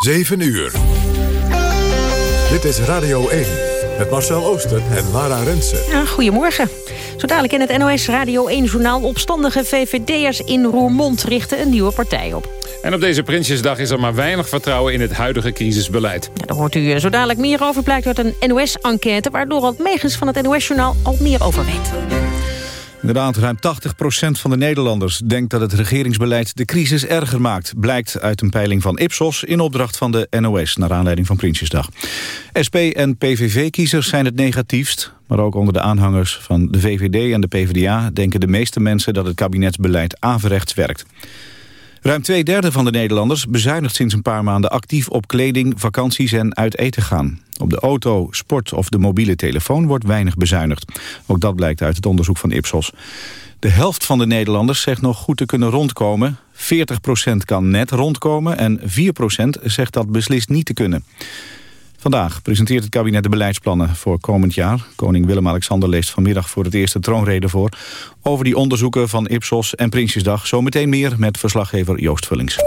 7 uur. Dit is Radio 1 met Marcel Oosten en Lara Rensen. Ja, goedemorgen. Zo dadelijk in het NOS Radio 1-journaal... opstandige VVD'ers in Roermond richten een nieuwe partij op. En op deze Prinsjesdag is er maar weinig vertrouwen in het huidige crisisbeleid. Ja, daar hoort u eh, zo dadelijk meer over, blijkt uit een NOS-enquête... waar Dorald Megens van het NOS-journaal al meer over weet. Inderdaad, ruim 80% van de Nederlanders denkt dat het regeringsbeleid de crisis erger maakt. Blijkt uit een peiling van Ipsos in opdracht van de NOS naar aanleiding van Prinsjesdag. SP en PVV-kiezers zijn het negatiefst, maar ook onder de aanhangers van de VVD en de PvdA denken de meeste mensen dat het kabinetsbeleid averechts werkt. Ruim twee derde van de Nederlanders bezuinigt sinds een paar maanden actief op kleding, vakanties en uit eten gaan. Op de auto, sport of de mobiele telefoon wordt weinig bezuinigd. Ook dat blijkt uit het onderzoek van Ipsos. De helft van de Nederlanders zegt nog goed te kunnen rondkomen. 40% kan net rondkomen en 4% zegt dat beslist niet te kunnen. Vandaag presenteert het kabinet de beleidsplannen voor komend jaar. Koning Willem-Alexander leest vanmiddag voor het eerst de troonrede voor... over die onderzoeken van Ipsos en Prinsjesdag. Zometeen meer met verslaggever Joost Vullings.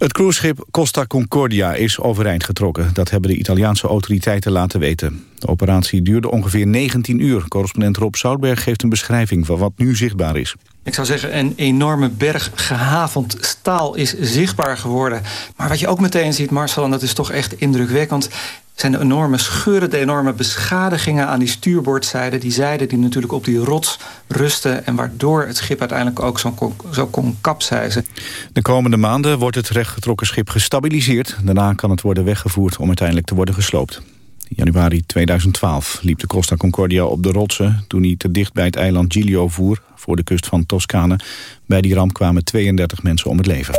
Het cruiseschip Costa Concordia is overeind getrokken. Dat hebben de Italiaanse autoriteiten laten weten. De operatie duurde ongeveer 19 uur. Correspondent Rob Soutberg geeft een beschrijving van wat nu zichtbaar is. Ik zou zeggen, een enorme berg gehavend staal is zichtbaar geworden. Maar wat je ook meteen ziet, Marcel, en dat is toch echt indrukwekkend zijn de enorme scheuren, de enorme beschadigingen aan die stuurboordzijde. Die zijde die natuurlijk op die rots rusten... en waardoor het schip uiteindelijk ook zo kon, zo kon kapseizen. De komende maanden wordt het rechtgetrokken schip gestabiliseerd. Daarna kan het worden weggevoerd om uiteindelijk te worden gesloopt. In januari 2012 liep de Costa Concordia op de rotsen... toen hij te dicht bij het eiland Giglio voer, voor de kust van Toscane. Bij die ramp kwamen 32 mensen om het leven.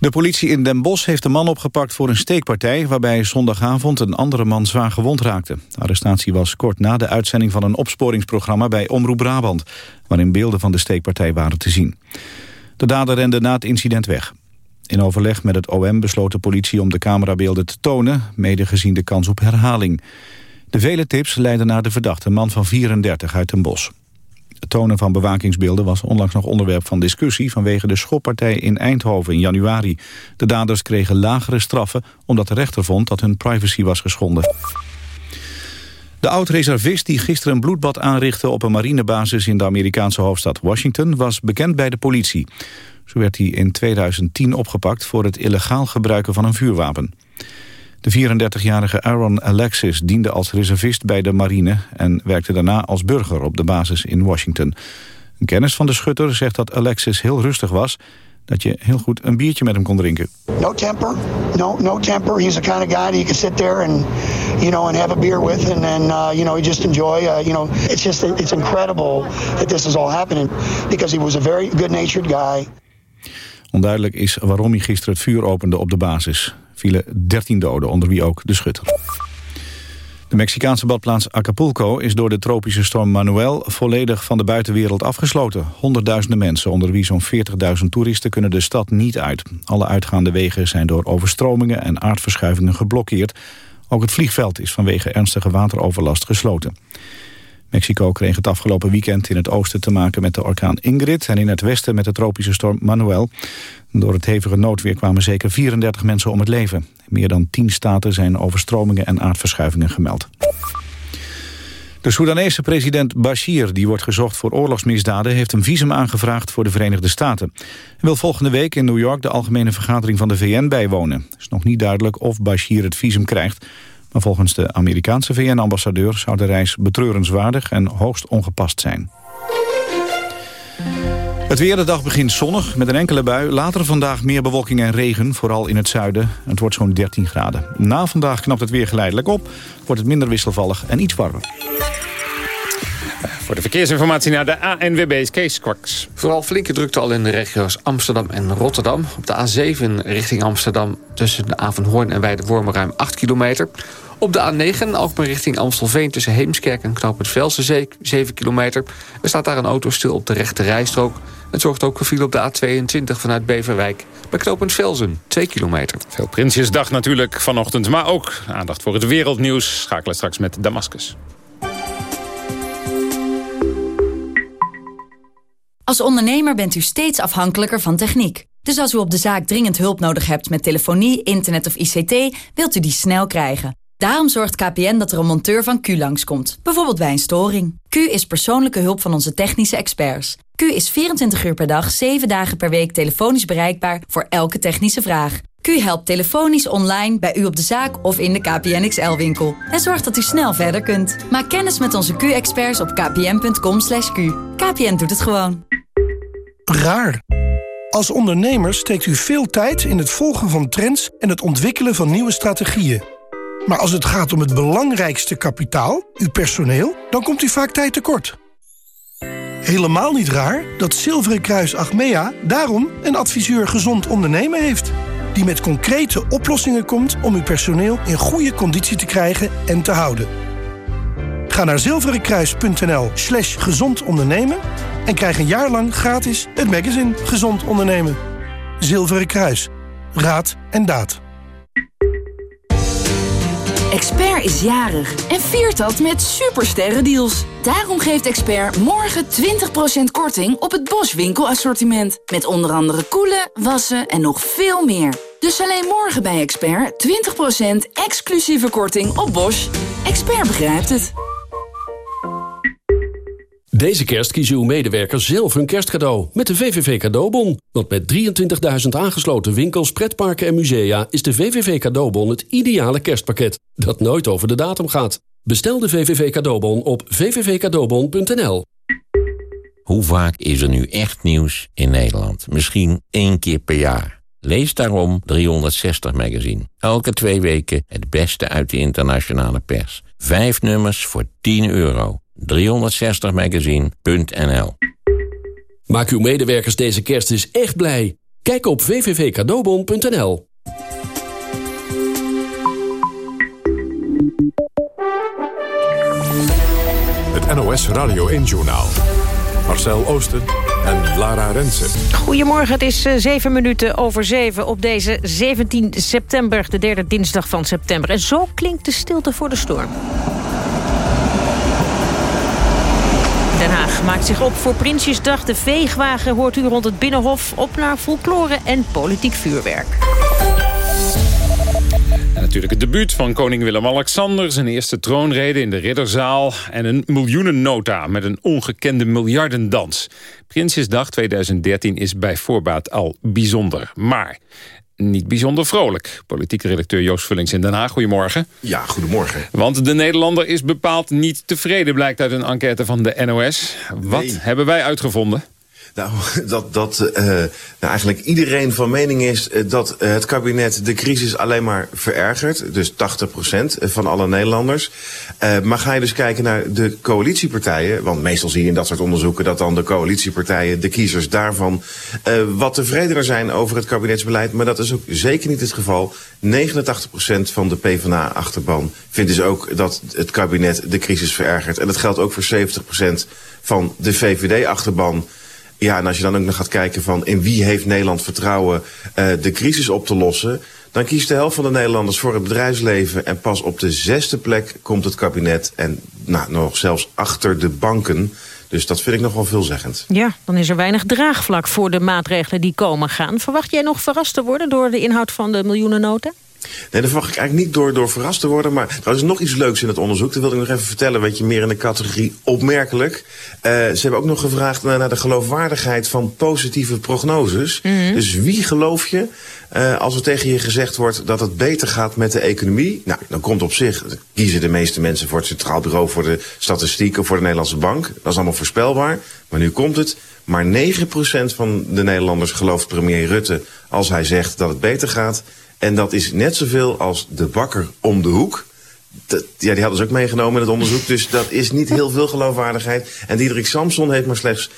De politie in Den Bosch heeft een man opgepakt voor een steekpartij... waarbij zondagavond een andere man zwaar gewond raakte. De arrestatie was kort na de uitzending van een opsporingsprogramma... bij Omroep Brabant, waarin beelden van de steekpartij waren te zien. De dader rende na het incident weg. In overleg met het OM besloot de politie om de camerabeelden te tonen... mede gezien de kans op herhaling. De vele tips leidden naar de verdachte man van 34 uit Den Bosch. Het tonen van bewakingsbeelden was onlangs nog onderwerp van discussie... vanwege de schoppartij in Eindhoven in januari. De daders kregen lagere straffen omdat de rechter vond dat hun privacy was geschonden. De oud-reservist die gisteren een bloedbad aanrichtte op een marinebasis in de Amerikaanse hoofdstad Washington was bekend bij de politie. Zo werd hij in 2010 opgepakt voor het illegaal gebruiken van een vuurwapen. De 34-jarige Aaron Alexis diende als reservist bij de marine... en werkte daarna als burger op de basis in Washington. Een kennis van de schutter zegt dat Alexis heel rustig was... dat je heel goed een biertje met hem kon drinken. No temper, no, no temper. He's the kind of guy that you can sit there and, you know, and have a beer with... and then, uh, you know, you just enjoy. Uh, you know, it's just it's incredible that this is all happening... because he was a very good-natured guy... Onduidelijk is waarom hij gisteren het vuur opende op de basis vielen 13 doden, onder wie ook de schutter. De Mexicaanse badplaats Acapulco is door de tropische storm Manuel volledig van de buitenwereld afgesloten. Honderdduizenden mensen, onder wie zo'n 40.000 toeristen, kunnen de stad niet uit. Alle uitgaande wegen zijn door overstromingen en aardverschuivingen geblokkeerd. Ook het vliegveld is vanwege ernstige wateroverlast gesloten. Mexico kreeg het afgelopen weekend in het oosten te maken met de orkaan Ingrid... en in het westen met de tropische storm Manuel. Door het hevige noodweer kwamen zeker 34 mensen om het leven. Meer dan 10 staten zijn overstromingen en aardverschuivingen gemeld. De Soedanese president Bashir, die wordt gezocht voor oorlogsmisdaden... heeft een visum aangevraagd voor de Verenigde Staten. Hij wil volgende week in New York de algemene vergadering van de VN bijwonen. Het is nog niet duidelijk of Bashir het visum krijgt... Maar volgens de Amerikaanse VN-ambassadeur zou de reis betreurenswaardig en hoogst ongepast zijn. Het weer, de dag begint zonnig met een enkele bui. Later vandaag meer bewolking en regen, vooral in het zuiden. Het wordt zo'n 13 graden. Na vandaag knapt het weer geleidelijk op. Wordt het minder wisselvallig en iets warmer. Voor de verkeersinformatie naar de ANWB's Kees Kwaks. Vooral flinke drukte al in de regio's Amsterdam en Rotterdam. Op de A7 richting Amsterdam tussen de Avenhoorn en Weidewormen ruim 8 kilometer. Op de A9 Alkmaar richting Amstelveen tussen Heemskerk en Knoop het Velsen 7 kilometer. Er staat daar een auto stil op de rechte rijstrook. Het zorgt ook voor file op de A22 vanuit Beverwijk. Bij knooppunt Velzen, 2 kilometer. Veel Prinsjesdag natuurlijk vanochtend, maar ook aandacht voor het wereldnieuws. Schakelen straks met Damascus. Als ondernemer bent u steeds afhankelijker van techniek. Dus als u op de zaak dringend hulp nodig hebt met telefonie, internet of ICT, wilt u die snel krijgen. Daarom zorgt KPN dat er een monteur van Q langskomt, bijvoorbeeld bij een storing. Q is persoonlijke hulp van onze technische experts. Q is 24 uur per dag, 7 dagen per week telefonisch bereikbaar voor elke technische vraag. Q helpt telefonisch online bij u op de zaak of in de KPN XL-winkel. En zorgt dat u snel verder kunt. Maak kennis met onze Q-experts op kpn.com. /q. KPN doet het gewoon. Raar. Als ondernemer steekt u veel tijd in het volgen van trends... en het ontwikkelen van nieuwe strategieën. Maar als het gaat om het belangrijkste kapitaal, uw personeel... dan komt u vaak tijd tekort. Helemaal niet raar dat Zilveren Kruis Achmea daarom een adviseur gezond ondernemen heeft die met concrete oplossingen komt om uw personeel in goede conditie te krijgen en te houden. Ga naar zilverenkruis.nl slash gezond ondernemen en krijg een jaar lang gratis het magazine Gezond Ondernemen. Zilveren Kruis. Raad en daad. Expert is jarig en viert dat met supersterren deals. Daarom geeft Expert morgen 20% korting op het Bosch winkelassortiment. Met onder andere koelen, wassen en nog veel meer. Dus alleen morgen bij Expert 20% exclusieve korting op Bosch. Expert begrijpt het. Deze kerst kiezen uw medewerkers zelf hun kerstcadeau met de VVV Cadeaubon. Want met 23.000 aangesloten winkels, pretparken en musea... is de VVV Cadeaubon het ideale kerstpakket dat nooit over de datum gaat. Bestel de VVV Cadeaubon op vvvcadeaubon.nl. Hoe vaak is er nu echt nieuws in Nederland? Misschien één keer per jaar. Lees daarom 360 Magazine. Elke twee weken het beste uit de internationale pers. Vijf nummers voor 10 euro. 360magazine.nl Maak uw medewerkers deze kerst eens echt blij. Kijk op www.cadeaubon.nl Het NOS Radio 1-journaal. Marcel Oosten en Lara Rensen. Goedemorgen, het is uh, zeven minuten over zeven op deze 17 september, de derde dinsdag van september. En zo klinkt de stilte voor de storm. Maakt zich op voor Prinsjesdag. De veegwagen hoort u rond het Binnenhof op naar folklore en politiek vuurwerk. Natuurlijk het debuut van koning Willem-Alexander... zijn eerste troonrede in de Ridderzaal... en een miljoenennota met een ongekende miljardendans. Prinsjesdag 2013 is bij voorbaat al bijzonder. Maar niet bijzonder vrolijk. Politieke redacteur Joost Vullings in Den Haag, goedemorgen. Ja, goedemorgen. Want de Nederlander is bepaald niet tevreden... blijkt uit een enquête van de NOS. Wat Nee. hebben wij uitgevonden? Nou, dat, dat eh, nou eigenlijk iedereen van mening is eh, dat eh, het kabinet de crisis alleen maar verergert. Dus 80% van alle Nederlanders. Maar ga je dus kijken naar de coalitiepartijen. Want meestal zie je in dat soort onderzoeken dat dan de coalitiepartijen, de kiezers daarvan, wat tevredener zijn over het kabinetsbeleid. Maar dat is ook zeker niet het geval. 89% van de PvdA-achterban vindt dus ook dat het kabinet de crisis verergert. En dat geldt ook voor 70% van de VVD-achterban. Ja, en als je dan ook nog gaat kijken van in wie heeft Nederland vertrouwen uh, de crisis op te lossen... dan kiest de helft van de Nederlanders voor het bedrijfsleven... en pas op de zesde plek komt het kabinet en nou, nog zelfs achter de banken... Dus dat vind ik nog wel veelzeggend. Ja, dan is er weinig draagvlak voor de maatregelen die komen gaan. Verwacht jij nog verrast te worden door de inhoud van de miljoenennota? Nee, daar verwacht ik eigenlijk niet door, door verrast te worden. Maar er is nog iets leuks in het onderzoek. Dat wilde ik nog even vertellen. Weet je, meer in de categorie opmerkelijk. Uh, ze hebben ook nog gevraagd naar, naar de geloofwaardigheid van positieve prognoses. Mm -hmm. Dus wie geloof je uh, als er tegen je gezegd wordt dat het beter gaat met de economie? Nou, dan komt op zich, kiezen de meeste mensen voor het Centraal Bureau voor de Statistiek of voor de Nederlandse Bank. Dat is allemaal voorspelbaar. Maar nu komt het. Maar 9% van de Nederlanders gelooft premier Rutte als hij zegt dat het beter gaat. En dat is net zoveel als de bakker om de hoek. Dat, ja, die hadden ze ook meegenomen in het onderzoek. Dus dat is niet heel veel geloofwaardigheid. En Diederik Samson heeft maar slechts 2%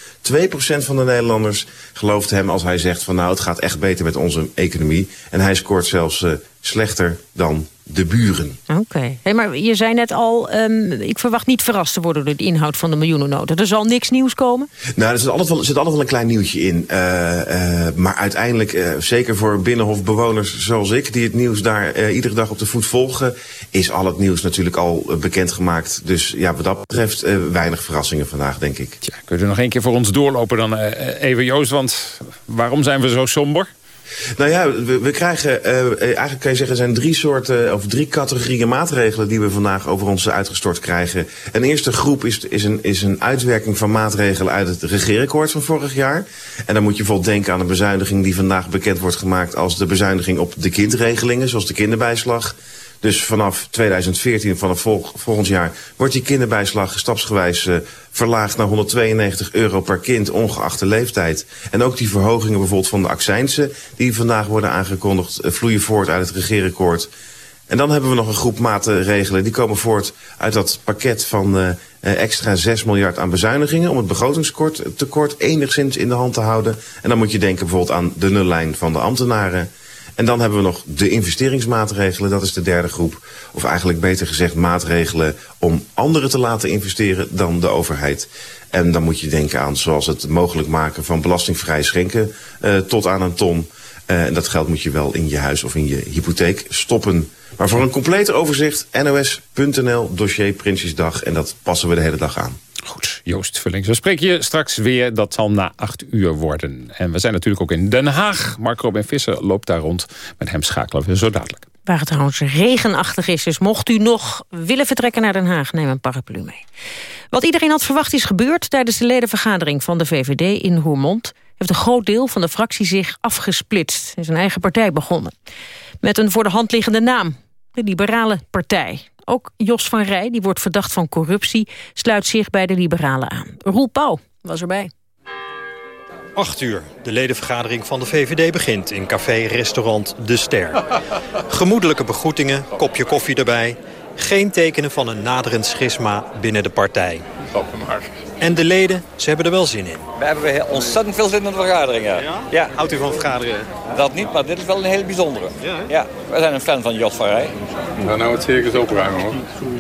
van de Nederlanders gelooft hem als hij zegt van nou het gaat echt beter met onze economie. En hij scoort zelfs uh, slechter dan de buren. Oké. Hey, maar je zei net al, um, ik verwacht niet verrast te worden... door de inhoud van de miljoenennota. Er zal niks nieuws komen? Nou, er zit altijd wel, zit altijd wel een klein nieuwtje in. Uh, uh, maar uiteindelijk, uh, zeker voor binnenhofbewoners zoals ik... die het nieuws daar iedere dag op de voet volgen... is al het nieuws natuurlijk al bekendgemaakt. Dus ja, wat dat betreft weinig verrassingen vandaag, denk ik. Tja, kun je nog één keer voor ons doorlopen dan, even Joost? Want waarom zijn we zo somber? Nou ja, we, we krijgen, uh, eigenlijk kan je zeggen, er zijn drie soorten of drie categorieën maatregelen die we vandaag over ons uitgestort krijgen. Een eerste groep is, is, een, is een uitwerking van maatregelen uit het regeerakkoord van vorig jaar. En dan moet je bijvoorbeeld denken aan een bezuiniging die vandaag bekend wordt gemaakt als de bezuiniging op de kindregelingen, zoals de kinderbijslag. Dus vanaf 2014, vanaf volgend jaar, wordt die kinderbijslag stapsgewijs uh, verlaagd naar 192 euro per kind, ongeacht de leeftijd. En ook die verhogingen bijvoorbeeld van de accijnsen, die vandaag worden aangekondigd, uh, vloeien voort uit het regeerakkoord. En dan hebben we nog een groep maatregelen, die komen voort uit dat pakket van uh, extra 6 miljard aan bezuinigingen... om het begrotingstekort enigszins in de hand te houden. En dan moet je denken bijvoorbeeld aan de nullijn van de ambtenaren... En dan hebben we nog de investeringsmaatregelen, dat is de derde groep. Of eigenlijk beter gezegd maatregelen om anderen te laten investeren dan de overheid. En dan moet je denken aan zoals het mogelijk maken van belastingvrij schenken uh, tot aan een ton. Uh, en dat geld moet je wel in je huis of in je hypotheek stoppen. Maar voor een compleet overzicht nos.nl dossier Prinsjesdag. En dat passen we de hele dag aan. Goed, Joost Vullings. We spreken je straks weer. Dat zal na acht uur worden. En we zijn natuurlijk ook in Den Haag. Mark Robin Visser loopt daar rond. Met hem schakelen zo dadelijk. Waar het trouwens regenachtig is, dus mocht u nog willen vertrekken naar Den Haag, neem een paraplu mee. Wat iedereen had verwacht is gebeurd tijdens de ledenvergadering van de VVD in Roermond. Heeft een groot deel van de fractie zich afgesplitst en zijn eigen partij begonnen. Met een voor de hand liggende naam, de Liberale Partij. Ook Jos van Rij, die wordt verdacht van corruptie... sluit zich bij de Liberalen aan. Roel Pauw was erbij. 8 uur. De ledenvergadering van de VVD begint in café-restaurant De Ster. Gemoedelijke begroetingen, kopje koffie erbij. Geen tekenen van een naderend schisma binnen de partij. En de leden, ze hebben er wel zin in. We hebben ontzettend veel zin in de vergaderingen. Ja? ja? Houdt u van vergaderen? Dat niet, maar dit is wel een hele bijzondere. Ja, ja wij zijn een fan van Jos van Rij. Nou, nou het circus opruimen hoor.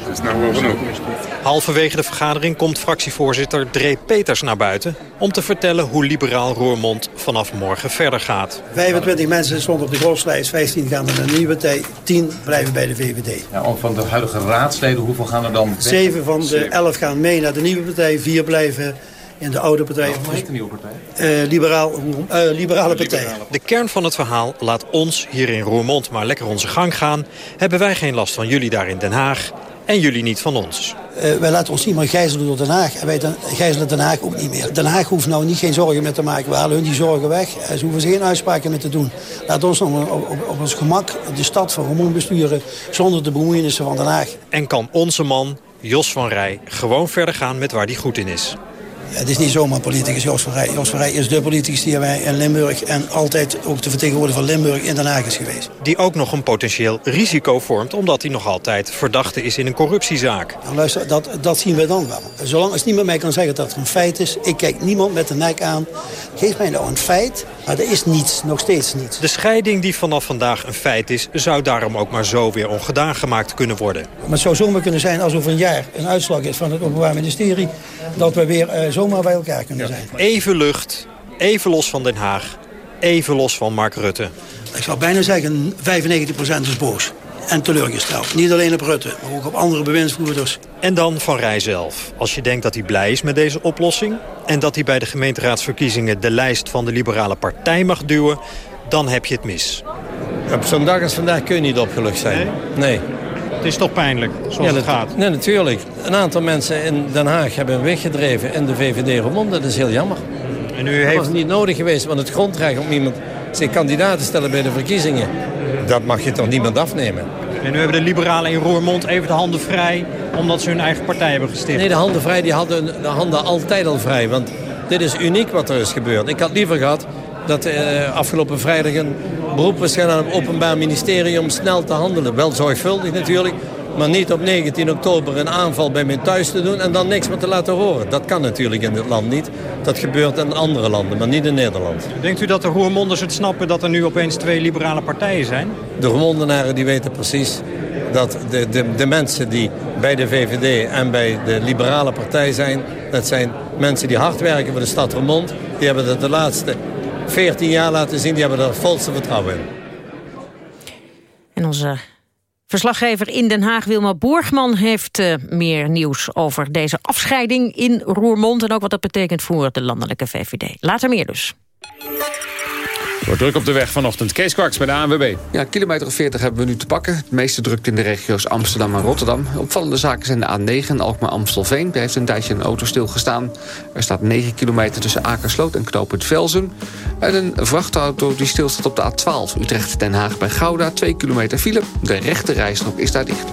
Dat is nou wel genoeg. Halverwege de vergadering komt fractievoorzitter Dree Peters naar buiten... om te vertellen hoe liberaal Roermond vanaf morgen verder gaat. 25 mensen stonden op de groslijst, 15 gaan naar de nieuwe partij, 10 blijven bij de VVD. Ja, van de huidige raadsleden, hoeveel gaan er dan weg? 7 van de 11 gaan mee naar de nieuwe partij, 4 blijven in de oude partij. Wat heet de nieuwe partij? Uh, liberaal, uh, liberale partij. De kern van het verhaal laat ons hier in Roermond maar lekker onze gang gaan. Hebben wij geen last van jullie daar in Den Haag en jullie niet van ons. Uh, wij laten ons niet meer gijzelen door Den Haag. En wij gijzelen Den Haag ook niet meer. Den Haag hoeft nou niet geen zorgen meer te maken. We halen hun die zorgen weg. Ze hoeven ze geen uitspraken meer te doen. Laat ons op, op ons gemak de stad van Roermond besturen... zonder de bemoeienissen van Den Haag. En kan onze man, Jos van Rij, gewoon verder gaan met waar hij goed in is. Het is niet zomaar politicus Jos van Rij. Jos van Rij is de politicus die wij in Limburg... en altijd ook de vertegenwoordiger van Limburg in Den Haag is geweest. Die ook nog een potentieel risico vormt... omdat hij nog altijd verdachte is in een corruptiezaak. Nou, luister, dat, dat zien we dan wel. Zolang als niemand mij kan zeggen dat het een feit is... ik kijk niemand met de nek aan. Geef mij nou een feit, maar er is niets, nog steeds niets. De scheiding die vanaf vandaag een feit is... zou daarom ook maar zo weer ongedaan gemaakt kunnen worden. Maar het zou zomaar kunnen zijn als over een jaar een uitslag is van het Openbaar Ministerie... dat we weer uh, zomaar bij elkaar kunnen zijn. Even lucht, even los van Den Haag, even los van Mark Rutte. Ik zou bijna zeggen, 95% is boos en teleurgesteld. Niet alleen op Rutte, maar ook op andere bewindsvoerders. En dan Van Rij zelf. Als je denkt dat hij blij is met deze oplossing... en dat hij bij de gemeenteraadsverkiezingen de lijst van de Liberale Partij mag duwen... dan heb je het mis. Op zo'n dag als vandaag kun je niet opgelucht zijn. Nee? nee. Het is toch pijnlijk, zoals ja, het gaat? Nee, natuurlijk. Een aantal mensen in Den Haag hebben weggedreven in de VVD Roermond. Dat is heel jammer. En u heeft... Dat was niet nodig geweest, want het grondrecht om iemand zich kandidaat te stellen bij de verkiezingen... dat mag je toch niemand afnemen. En nu hebben de liberalen in Roermond even de handen vrij... omdat ze hun eigen partij hebben gesticht. Nee, de handen vrij die hadden de handen altijd al vrij. Want dit is uniek wat er is gebeurd. Ik had liever gehad dat uh, afgelopen vrijdag een beroep was op het Openbaar Ministerie om snel te handelen. Wel zorgvuldig natuurlijk, Maar niet op 19 oktober een aanval bij mij thuis te doen en dan niks meer te laten horen. Dat kan natuurlijk in dit land niet. Dat gebeurt in andere landen, maar niet in Nederland. Denkt u dat de Roermonders het snappen dat er nu opeens twee liberale partijen zijn? De Roermondenaren die weten precies dat de, de, de mensen die bij de VVD en bij de liberale partij zijn... dat zijn mensen die hard werken voor de stad Roermond. Die hebben dat de laatste 14 jaar laten zien, die hebben er volste vertrouwen in. En onze verslaggever in Den Haag, Wilma Borgman... heeft uh, meer nieuws over deze afscheiding in Roermond... en ook wat dat betekent voor de landelijke VVD. Later meer dus. Wordt druk op de weg vanochtend. Kees Kwaks bij de ANWB. Ja, kilometer of 40 hebben we nu te pakken. Het meeste drukt in de regio's Amsterdam en Rotterdam. Opvallende zaken zijn de A9 Alkmaar-Amstelveen. Daar heeft een tijdje een auto stilgestaan. Er staat 9 kilometer tussen Akersloot en Knoopend Velzen. En een vrachtauto die stilstaat op de A12 Utrecht-Den Haag bij Gouda. 2 kilometer file. De rechte rijstrook is daar dicht.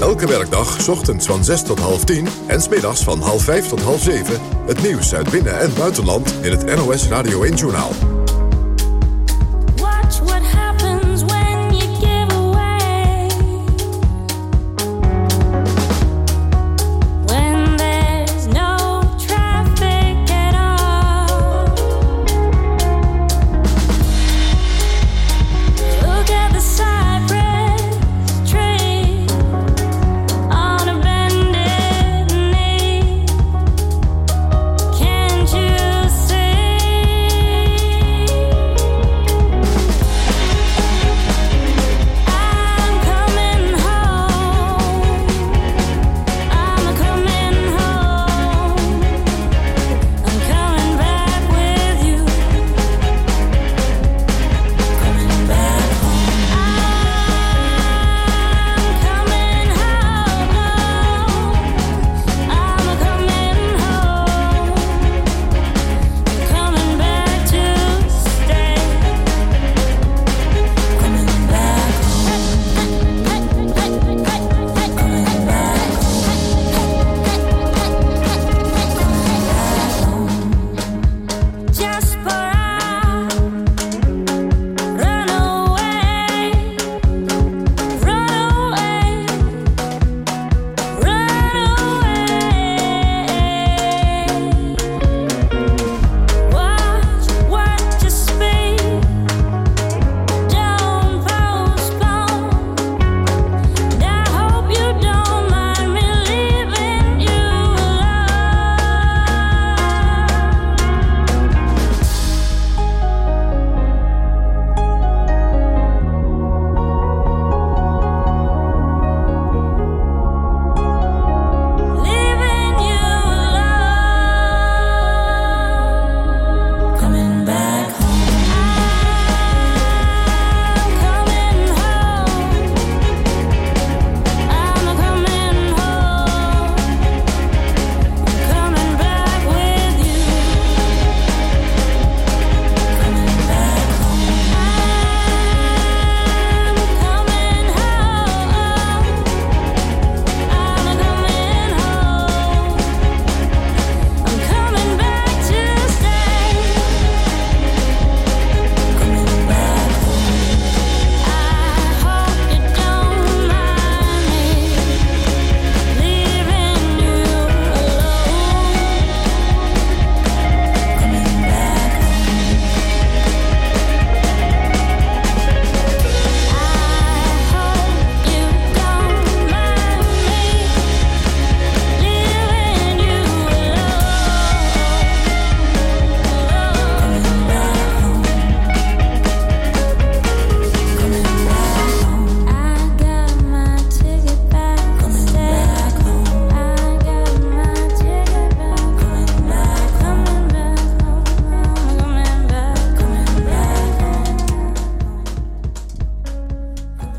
Elke werkdag, ochtends van 6 tot half 10 en smiddags van half 5 tot half 7... het nieuws uit binnen- en buitenland in het NOS Radio 1-journaal.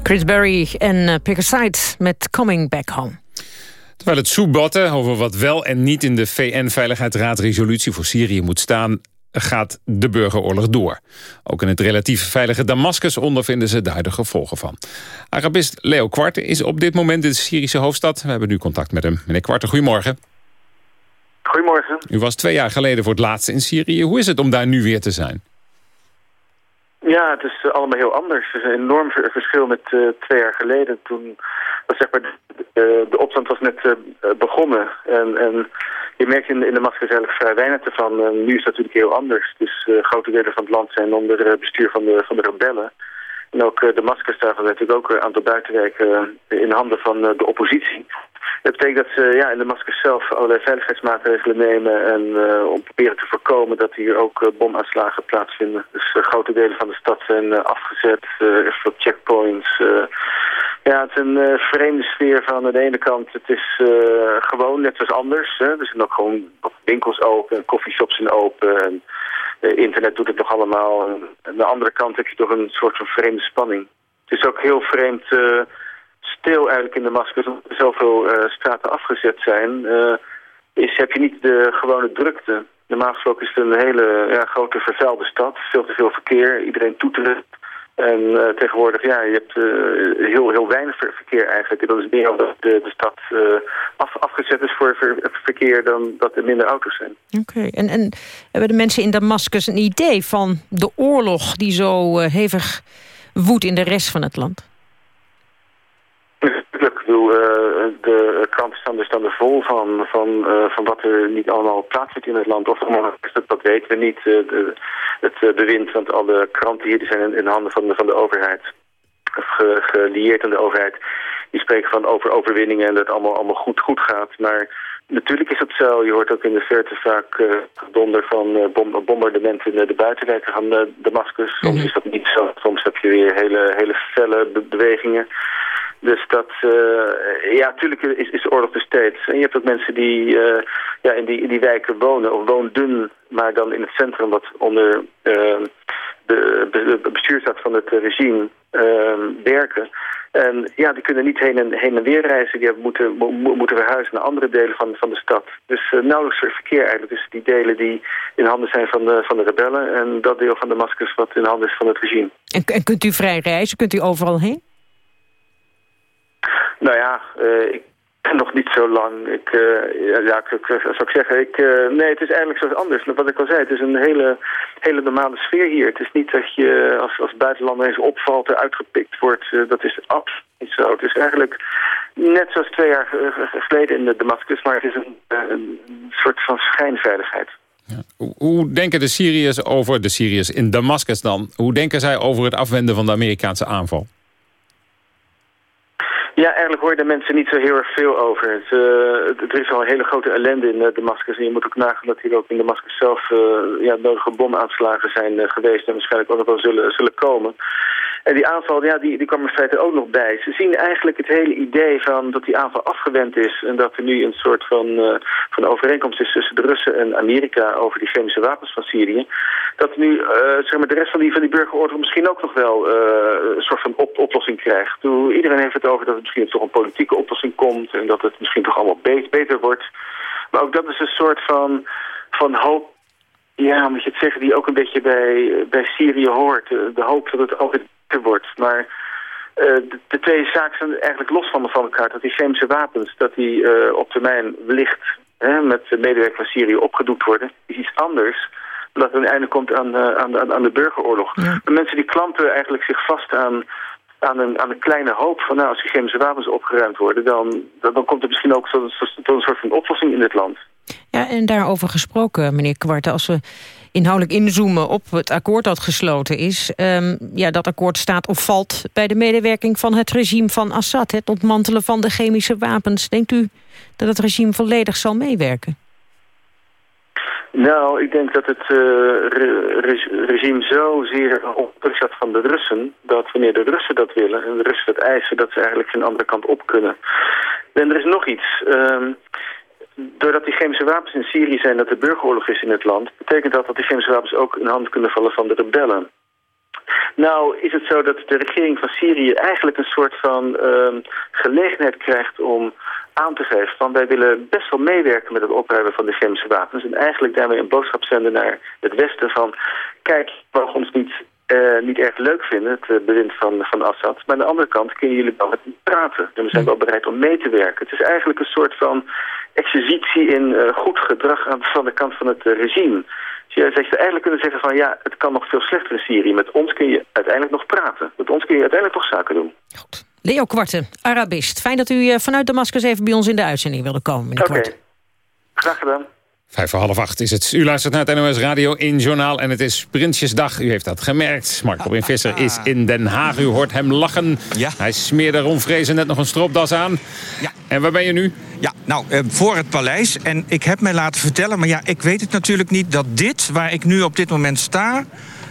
Chris Berry en uh, Picker met Coming Back Home. Terwijl het soebatten over wat wel en niet in de VN-veiligheidsraad resolutie voor Syrië moet staan, gaat de burgeroorlog door. Ook in het relatief veilige Damascus ondervinden ze daar de gevolgen van. Arabist Leo Kwarte is op dit moment in de Syrische hoofdstad. We hebben nu contact met hem. Meneer Kwarte, goedemorgen. Goedemorgen. U was twee jaar geleden voor het laatst in Syrië. Hoe is het om daar nu weer te zijn? Ja, het is allemaal heel anders. Er is een enorm verschil met uh, twee jaar geleden. Toen was zeg maar, de, de opstand was net begonnen. En, en je merkt in, in de maskers eigenlijk vrij weinig ervan. nu is het natuurlijk heel anders. Dus grote delen van het land zijn onder bestuur van de, van de rebellen. En ook de maskers zijn natuurlijk ook een aantal buitenwijken in handen van de oppositie. Dat betekent dat ze ja, in de maskers zelf allerlei veiligheidsmaatregelen nemen... en uh, om proberen te voorkomen dat hier ook uh, bomaanslagen plaatsvinden. Dus uh, grote delen van de stad zijn afgezet, er veel checkpoints. ja, het is een vreemde sfeer van aan de ene kant. Het is gewoon net zoals anders. Hè. Er zijn ook gewoon winkels open, koffieshops zijn open... En, internet doet het nog allemaal. Aan de andere kant heb je toch een soort van vreemde spanning. Het is ook heel vreemd stil eigenlijk in de maskers, omdat er zoveel uh, straten afgezet zijn, uh, is, heb je niet de gewone drukte. Normaal gesproken is het een hele grote vervuilde stad, veel te veel verkeer, iedereen toeteren. En uh, tegenwoordig, ja, je hebt heel, heel weinig verkeer eigenlijk. Dat is meer omdat de, de stad af, afgezet is voor ver, verkeer dan dat er minder auto's zijn. Oké, en, en hebben de mensen in Damascus een idee van de oorlog die zo hevig woedt in de rest van het land? Bedoel, uh, de kranten staan er, staan er vol van, van, uh, van wat er niet allemaal plaatsvindt in het land. Of dat, dat weten we niet. Uh, de, het bewind, want alle kranten hier die zijn in, in handen van de, van de overheid. Of ge, gelieerd aan de overheid. Die spreken van over overwinningen en dat het allemaal, allemaal goed, goed gaat. Maar natuurlijk is het zo. Je hoort ook in de verte vaak uh, donder van bom bombardementen in de buitenwijken van uh, Damascus. Soms mhm. is dat niet zo. Soms heb je weer hele, hele felle bewegingen. Dus dat, uh, ja, natuurlijk is, is de oorlog er steeds. En je hebt ook mensen die uh, ja, in, die, in die wijken wonen, of woonden, maar dan in het centrum wat onder uh, de bestuur staat van het regime werken. En ja, die kunnen niet heen en, heen en weer reizen. Die moeten, mo moeten verhuizen naar andere delen van, van de stad. Dus nauwelijks verkeer eigenlijk tussen die delen die in handen zijn van de, van de rebellen... en dat deel van Damascus wat in handen is van het regime. En, en kunt u vrij reizen? Kunt u overal heen? Nou ja, uh, ik ben nog niet zo lang. Ik, uh, ja, ik, zou ik zeggen, uh, nee, het is eigenlijk zo anders. Wat ik al zei, het is een hele, hele normale sfeer hier. Het is niet dat je als, als buitenlander eens opvalt en uitgepikt wordt. dat is absoluut niet zo. Het is eigenlijk net zoals twee jaar geleden in de Damascus, maar het is een, een soort van schijnveiligheid. Ja. Hoe denken de Syriërs over, de Syriërs in Damascus dan, hoe denken zij over het afwenden van de Amerikaanse aanval? Ja, eigenlijk hoor je daar mensen niet zo heel erg veel over. Het, er is al een hele grote ellende in uh, Damascus. En je moet ook nagaan dat hier ook in Damascus zelf uh, ja, nodige bomaanslagen zijn geweest. En waarschijnlijk ook nog wel zullen, zullen komen. En die aanval, ja, die, die kwam er feite ook nog bij. Ze zien eigenlijk het hele idee van dat die aanval afgewend is... en dat er nu een soort van, uh, van overeenkomst is tussen de Russen en Amerika... over die chemische wapens van Syrië. Dat nu uh, zeg maar de rest van die, van die burgeroorlog misschien ook nog wel uh, een soort van op oplossing krijgt. Toen, iedereen heeft het over dat het misschien toch een politieke oplossing komt... en dat het misschien toch allemaal beter, wordt. Maar ook dat is een soort van, van hoop ja, moet je het zeggen, die ook een beetje bij, bij Syrië hoort. De, hoop dat het wordt. Maar uh, de, de, twee zaken zijn eigenlijk los van, van elkaar. Dat die chemische wapens, dat die uh, op termijn wellicht hè, met de medewerking van Syrië opgedoekt worden, is iets anders. Dat er een einde komt aan, uh, aan, aan, de burgeroorlog. Ja. De mensen die klampen eigenlijk zich vast aan, aan, een, aan een kleine hoop van nou, als die chemische wapens opgeruimd worden, dan, dan, dan komt er misschien ook tot, tot een soort van oplossing in dit land. Ja, en daarover gesproken, meneer Kwart, als we inhoudelijk inzoomen op het akkoord dat gesloten is. Um, ja, dat akkoord staat of valt bij de medewerking van het regime van Assad. Het ontmantelen van de chemische wapens. Denkt u dat het regime volledig zal meewerken? Nou, ik denk dat het re regime zozeer op druk van de Russen... dat wanneer de Russen dat willen en de Russen dat eisen... dat ze eigenlijk de andere kant op kunnen. En er is nog iets. Uh, doordat die chemische wapens in Syrië zijn, dat er burgeroorlog is in het land... betekent dat dat die chemische wapens ook in handen kunnen vallen van de rebellen. Nou is het zo dat de regering van Syrië eigenlijk een soort van uh, gelegenheid krijgt om aan te geven van wij willen best wel meewerken met het opruimen van de chemische wapens. En eigenlijk daarmee een boodschap zenden naar het Westen van kijk, mogen ons niet, uh, niet erg leuk vinden, het uh, bewind van, van Assad. Maar aan de andere kant kunnen jullie wel met praten. En we zijn wel bereid om mee te werken. Het is eigenlijk een soort van exercitie in uh, goed gedrag aan, van de kant van het uh, regime. Dus je zou eigenlijk kunnen zeggen van ja, het kan nog veel slechter in Syrië. Met ons kun je uiteindelijk nog praten. Met ons kun je uiteindelijk nog zaken doen. Goed. Leo Kwarten, Arabist. Fijn dat u eh, vanuit Damascus even bij ons in de uitzending wilde komen, meneer Oké, graag gedaan. Vijf voor half acht is het. U luistert naar het NOS Radio in Journaal en het is Prinsjesdag. U heeft dat gemerkt. Mark Robin Visser is in Den Haag. U hoort hem lachen. Ja. Hij smeerde Ron Vrezen net nog een stropdas aan. Ja. En waar ben je nu? Ja, nou, eh, voor het paleis. En ik heb mij laten vertellen, maar ja, ik weet het natuurlijk niet... dat dit, waar ik nu op dit moment sta,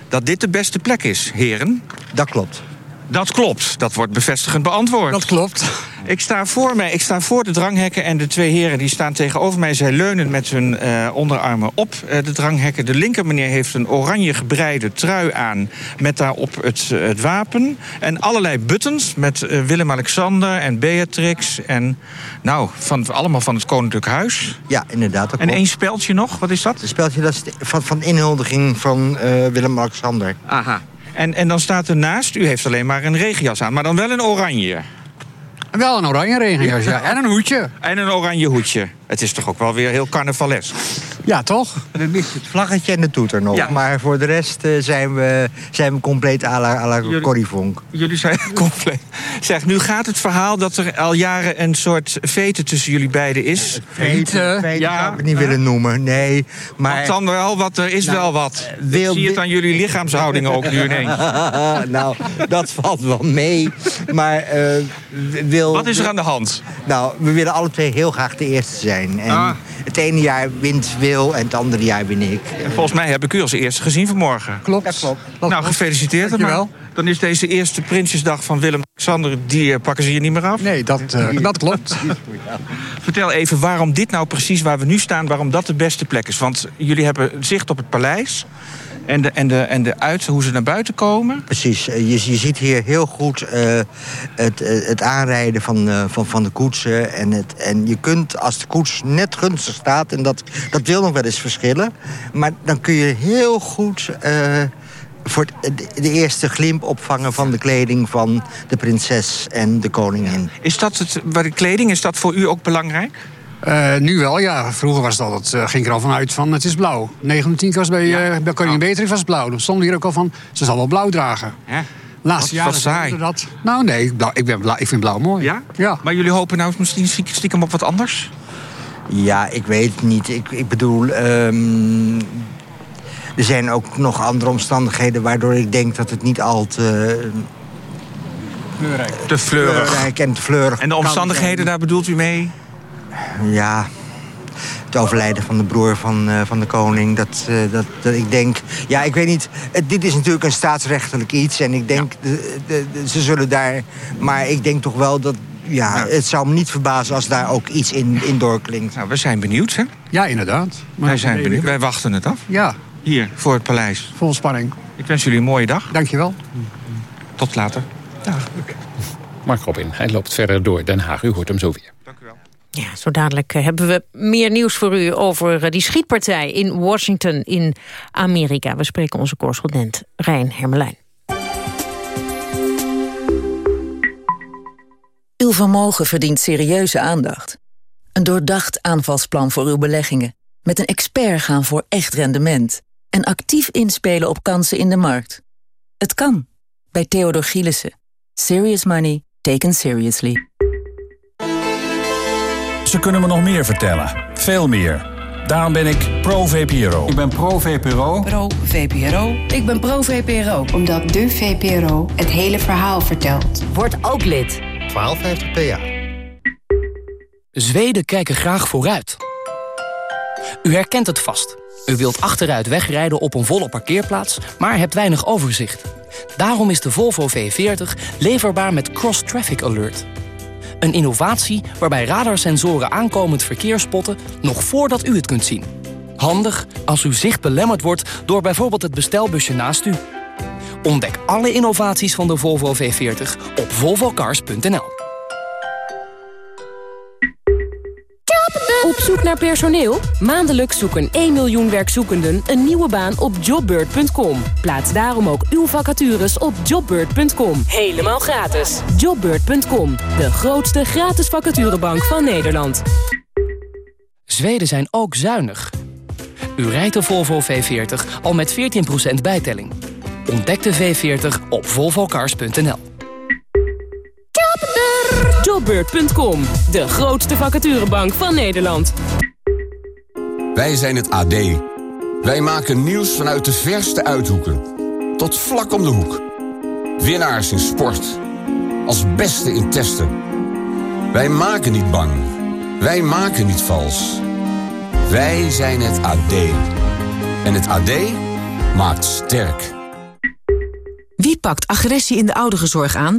dat dit de beste plek is, heren. Dat klopt. Dat klopt. Dat wordt bevestigend beantwoord. Dat klopt. Ik sta voor mij, ik sta voor de dranghekken en de twee heren die staan tegenover mij. Zij leunen met hun eh, onderarmen op eh, de dranghekken. De linker meneer heeft een oranje gebreide trui aan met daarop het, eh, het wapen. En allerlei buttons met Willem-Alexander en Beatrix. En nou, van, allemaal van het Koninklijk Huis. Ja, inderdaad. Dat En één speldje nog, wat is dat? Een speldje dat is de- van, van inhuldiging van Willem-Alexander. Aha. En, en dan staat ernaast, u heeft alleen maar een regenjas aan, maar dan wel een oranje. Wel een oranje regenjas, ja. En een hoedje. En een oranje hoedje. Het is toch ook wel weer heel carnavalesk. Ja, toch? Dan mist het vlaggetje en de toeter nog. Ja. Maar voor de rest eh, zijn, we, zijn we compleet à la, à la Jullie- Corrie Vonk. Jullie zijn compleet. Zeg, nu gaat het verhaal dat er al jaren een soort vete tussen jullie beiden is. Vete, vete ja. zou ik het niet willen noemen, nee. Maar... Want dan wel wat, er is Nou, wel wat. wil- Ik zie het aan jullie lichaamshoudingen ook nu ineens. nou, dat valt wel mee. Maar eh, wil... Wat is er aan de hand? Nou, we willen alle twee heel graag de eerste zijn. En Ah. het ene jaar wint Wil en het andere jaar win ik. En volgens mij heb ik u als eerste gezien vanmorgen. Klopt. Dat klopt. nou, gefeliciteerd. Dankjewel. maar. Dan is deze eerste Prinsjesdag van Willem-Alexander... die eh, pakken ze je niet meer af? Nee, dat, eh, dat klopt. Vertel even waarom dit nou precies waar we nu staan... waarom dat de beste plek is. Want jullie hebben zicht op het paleis... en de, en de, en de uit, hoe ze naar buiten komen. Precies, eh, je, je ziet hier heel goed eh, het, eh, het aanrijden van, van, van de koetsen. En, het, en je kunt, als de koets net gunstig staat... en dat, dat wil nog wel eens verschillen... maar dan kun je heel goed voor de, eerste glimp opvangen... van de kleding van de prinses en de koningin. Is dat het, de kleding, is dat voor u ook belangrijk? Eh, nu wel, ja. Vroeger was dat, eh, ging ik er al vanuit van het is blauw. 9 van 10 keer was bij, eh, bij koningin Beatrix was het blauw. Dan stond hier ook al van, ze zal wel blauw dragen. Ja. Laatste jaren saai. veranderde dat. Nou nee, blauw, ik, ben blauw, ik vind blauw mooi. Ja? Ja. Maar jullie hopen nou misschien stiekem op wat anders? Ja, ik weet het niet. Ik, ik bedoel, ehm, er zijn ook nog andere omstandigheden... waardoor ik denk dat het niet al te... Te fleurig. Kleurrijk en te fleurig En de omstandigheden, daar bedoelt u mee? Ja, het overlijden van de broer van, eh, van de koning. Dat, eh, dat, dat ik denk... Ja, ik weet niet. Het, dit is natuurlijk een staatsrechtelijk iets. En ik denk, de, de- de- ze zullen daar... Maar ik denk toch wel dat... Ja, het zou me niet verbazen als daar ook iets in, in doorklinkt. Nou, we zijn benieuwd, hè? Ja, inderdaad. Maar Wij zijn benieuwd. Wij wachten het af. Ja, Hier, voor het paleis. vol spanning. Ik wens jullie een mooie dag. Dankjewel. Tot later. Mark Robin, hij loopt verder door Den Haag. U hoort hem zo weer. Ja, zo dadelijk eh, hebben we meer nieuws voor u over eh, die schietpartij in Washington in Amerika. We spreken onze correspondent Rijn Hermelijn. Uw vermogen verdient serieuze aandacht. Een doordacht aanvalsplan voor uw beleggingen. Met een expert gaan voor echt rendement. En actief inspelen op kansen in de markt. Het kan. Bij Theodor Gielissen. Serious money taken seriously. Ze kunnen me nog meer vertellen. Veel meer. Daarom ben ik pro-VPRO. Ik ben pro-VPRO. Pro-VPRO. Ik ben pro-VPRO. Omdat de VPRO het hele verhaal vertelt. Word ook lid. 1250 PA. Zweden kijken graag vooruit. U herkent het vast. U wilt achteruit wegrijden op een volle parkeerplaats, maar hebt weinig overzicht. Daarom is de Volvo V40 leverbaar met Cross Traffic Alert. Een innovatie waarbij radarsensoren aankomend verkeer spotten... nog voordat u het kunt zien. Handig als uw zicht belemmerd wordt door bijvoorbeeld het bestelbusje naast u. Ontdek alle innovaties van de Volvo V40 op volvocars.nl. Op zoek naar personeel? Maandelijks zoeken 1 miljoen werkzoekenden een nieuwe baan op jobbird.com. Plaats daarom ook uw vacatures op jobbird.com. Helemaal gratis. Jobbird.com, de grootste gratis vacaturebank van Nederland. Zweden zijn ook zuinig. U rijdt de Volvo V40 al met 14% bijtelling. Ontdek de V40 op volvocars.nl. Jobbeurt.com, de grootste vacaturebank van Nederland. Wij zijn het AD. Wij maken nieuws vanuit de verste uithoeken. Tot vlak om de hoek. Winnaars in sport. Als beste in testen. Wij maken niet bang. Wij maken niet vals. Wij zijn het AD. En het AD maakt sterk. Wie pakt agressie in de ouderenzorg aan?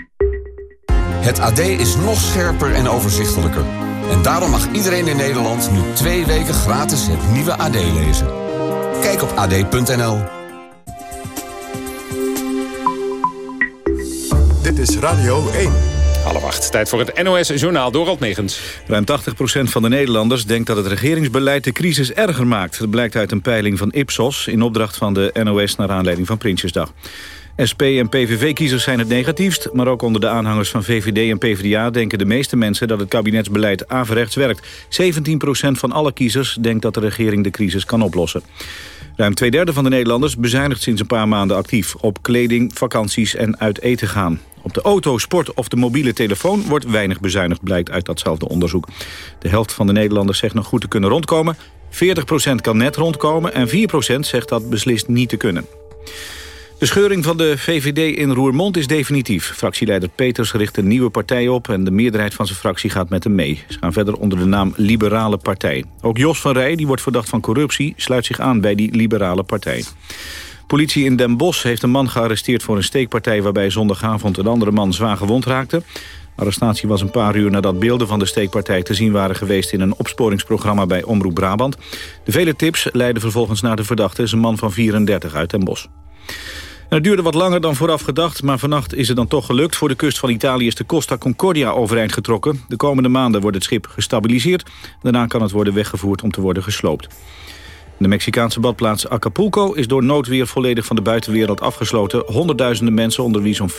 Het AD is nog scherper en overzichtelijker. En daarom mag iedereen in Nederland nu twee weken gratis het nieuwe AD lezen. Kijk op ad.nl. Dit is Radio 1. Half acht, tijd voor het NOS-journaal Dorald Megens. Ruim 80% van de Nederlanders denkt dat het regeringsbeleid de crisis erger maakt. Dat blijkt uit een peiling van Ipsos in opdracht van de NOS naar aanleiding van Prinsjesdag. SP en PVV-kiezers zijn het negatiefst... maar ook onder de aanhangers van VVD en PvdA... denken de meeste mensen dat het kabinetsbeleid averechts werkt. 17% van alle kiezers denkt dat de regering de crisis kan oplossen. Ruim twee derde van de Nederlanders bezuinigt sinds een paar maanden actief... op kleding, vakanties en uit eten gaan. Op de auto, sport of de mobiele telefoon wordt weinig bezuinigd... blijkt uit datzelfde onderzoek. De helft van de Nederlanders zegt nog goed te kunnen rondkomen... 40% kan net rondkomen en 4% zegt dat beslist niet te kunnen. De scheuring van de VVD in Roermond is definitief. Fractieleider Peters richt een nieuwe partij op... en de meerderheid van zijn fractie gaat met hem mee. Ze gaan verder onder de naam Liberale Partij. Ook Jos van Rij, die wordt verdacht van corruptie... sluit zich aan bij die Liberale Partij. Politie in Den Bosch heeft een man gearresteerd voor een steekpartij... waarbij zondagavond een andere man zwaar gewond raakte. Arrestatie was een paar uur nadat beelden van de steekpartij te zien waren geweest... in een opsporingsprogramma bij Omroep Brabant. De vele tips leidden vervolgens naar de verdachte, een man van 34 uit Den Bosch het duurde wat langer dan vooraf gedacht, maar vannacht is het dan toch gelukt. Voor de kust van Italië is de Costa Concordia overeind getrokken. De komende maanden wordt het schip gestabiliseerd. Daarna kan het worden weggevoerd om te worden gesloopt. De Mexicaanse badplaats Acapulco is door noodweer volledig van de buitenwereld afgesloten. Honderdduizenden mensen, onder wie zo'n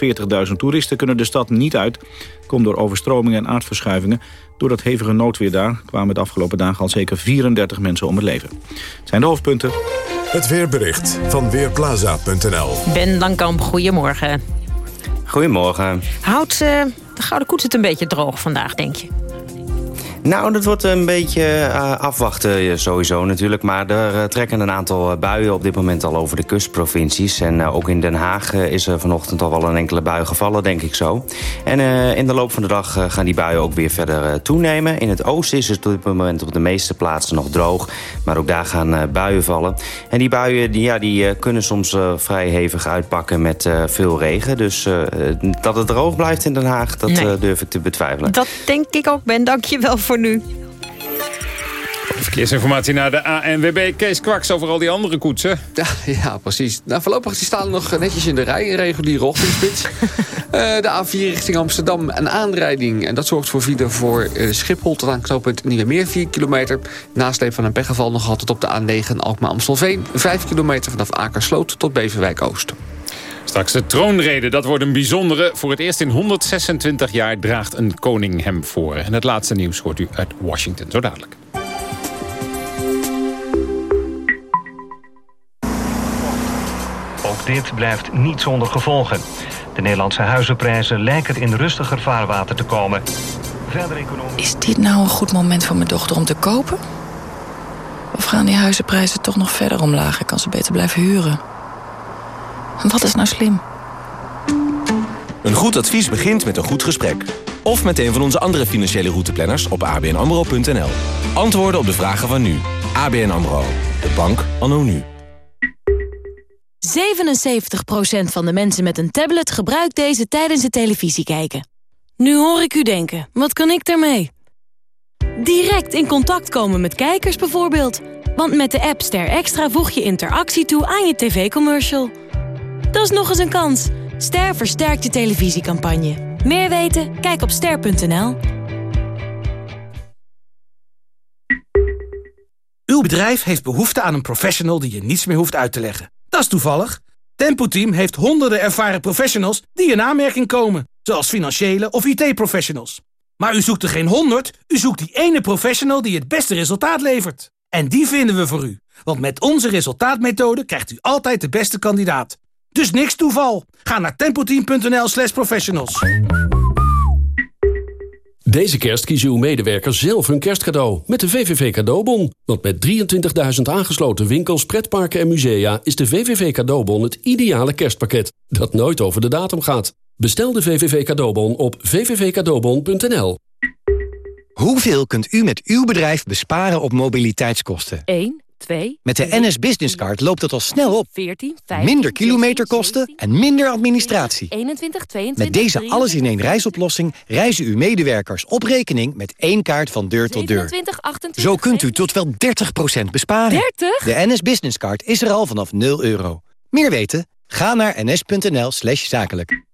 40.000 toeristen, kunnen de stad niet uit. Komt door overstromingen en aardverschuivingen. Door dat hevige noodweer daar kwamen de afgelopen dagen al zeker 34 mensen om het leven. Het zijn de hoofdpunten. Het weerbericht van Weerplaza.nl Ben Langkamp, goedemorgen. Goedemorgen. Houdt uh, de Gouden Koets het een beetje droog vandaag, denk je? Nou, dat wordt een beetje uh, afwachten sowieso natuurlijk. Maar er uh, trekken een aantal buien op dit moment al over de kustprovincies. En uh, ook in Den Haag is er vanochtend al wel een enkele bui gevallen, denk ik zo. En in de loop van de dag gaan die buien ook weer verder toenemen. In het oosten is het op dit moment op de meeste plaatsen nog droog. Maar ook daar gaan buien vallen. En die buien die, ja, die kunnen soms vrij hevig uitpakken met veel regen. Dus dat het droog blijft in Den Haag, dat nee. durf ik te betwijfelen. Dat denk ik ook, Ben. Dank je wel voor voor nu. Verkeersinformatie naar de ANWB. Kees Kwaks over al die andere koetsen. Ja, ja precies. Nou, voorlopig die staan nog netjes in de rij. Een reguliere ochtendspits. uh, de A4 richting Amsterdam. Een aanrijding. En dat zorgt voor file voor uh, Schiphol tot aan knooppunt Nieuwemeer. 4 kilometer. Nasleep van een pechgeval nog altijd op de A9 Alkmaar-Amstelveen. 5 kilometer vanaf Akersloot tot Beverwijk-Oost. Straks de troonrede, dat wordt een bijzondere. Voor het eerst in 126 jaar draagt een koning hem voor. En het laatste nieuws hoort u uit Washington, zo dadelijk. Ook dit blijft niet zonder gevolgen. De Nederlandse huizenprijzen lijken in rustiger vaarwater te komen. Verder economie... Is dit nou een goed moment voor mijn dochter om te kopen? Of gaan die huizenprijzen toch nog verder omlaag en kan ze beter blijven huren? Wat is nou slim? Een goed advies begint met een goed gesprek. Of met een van onze andere financiële routeplanners op abnamro.nl. Antwoorden op de vragen van nu. ABN AMRO. De bank anno nu. 77% van de mensen met een tablet gebruikt deze tijdens het televisie kijken. Nu hoor ik u denken, wat kan ik daarmee? Direct in contact komen met kijkers bijvoorbeeld. Want met de app Ster Extra voeg je interactie toe aan je tv-commercial. Dat is nog eens een kans. Ster versterkt je televisiecampagne. Meer weten? Kijk op ster.nl. bedrijf heeft behoefte aan een professional die je niets meer hoeft uit te leggen. Dat is toevallig. Tempo Team heeft honderden ervaren professionals die in aanmerking komen. Zoals financiële of IT-professionals. Maar u zoekt er geen honderd, u zoekt die ene professional die het beste resultaat levert. En die vinden we voor u. Want met onze resultaatmethode krijgt u altijd de beste kandidaat. Dus niks toeval. Ga naar tempoteam.nl slash professionals. Deze kerst kiezen uw medewerkers zelf hun kerstcadeau met de VVV Cadeaubon. Want met 23.000 aangesloten winkels, pretparken en musea... is de VVV Cadeaubon het ideale kerstpakket dat nooit over de datum gaat. Bestel de VVV Cadeaubon op vvvcadeaubon.nl. Hoeveel kunt u met uw bedrijf besparen op mobiliteitskosten? 1, 2... Met de NS Business Card loopt het al snel op. 14, 15, Minder kilometerkosten en minder administratie. 21, 22... Met deze alles-in-één reisoplossing reizen uw medewerkers op rekening met één kaart van deur tot deur. 27, 28... Zo kunt u tot wel 30% besparen. 30? De NS Business Card is er al vanaf 0 euro. Meer weten? Ga naar ns.nl slash zakelijk.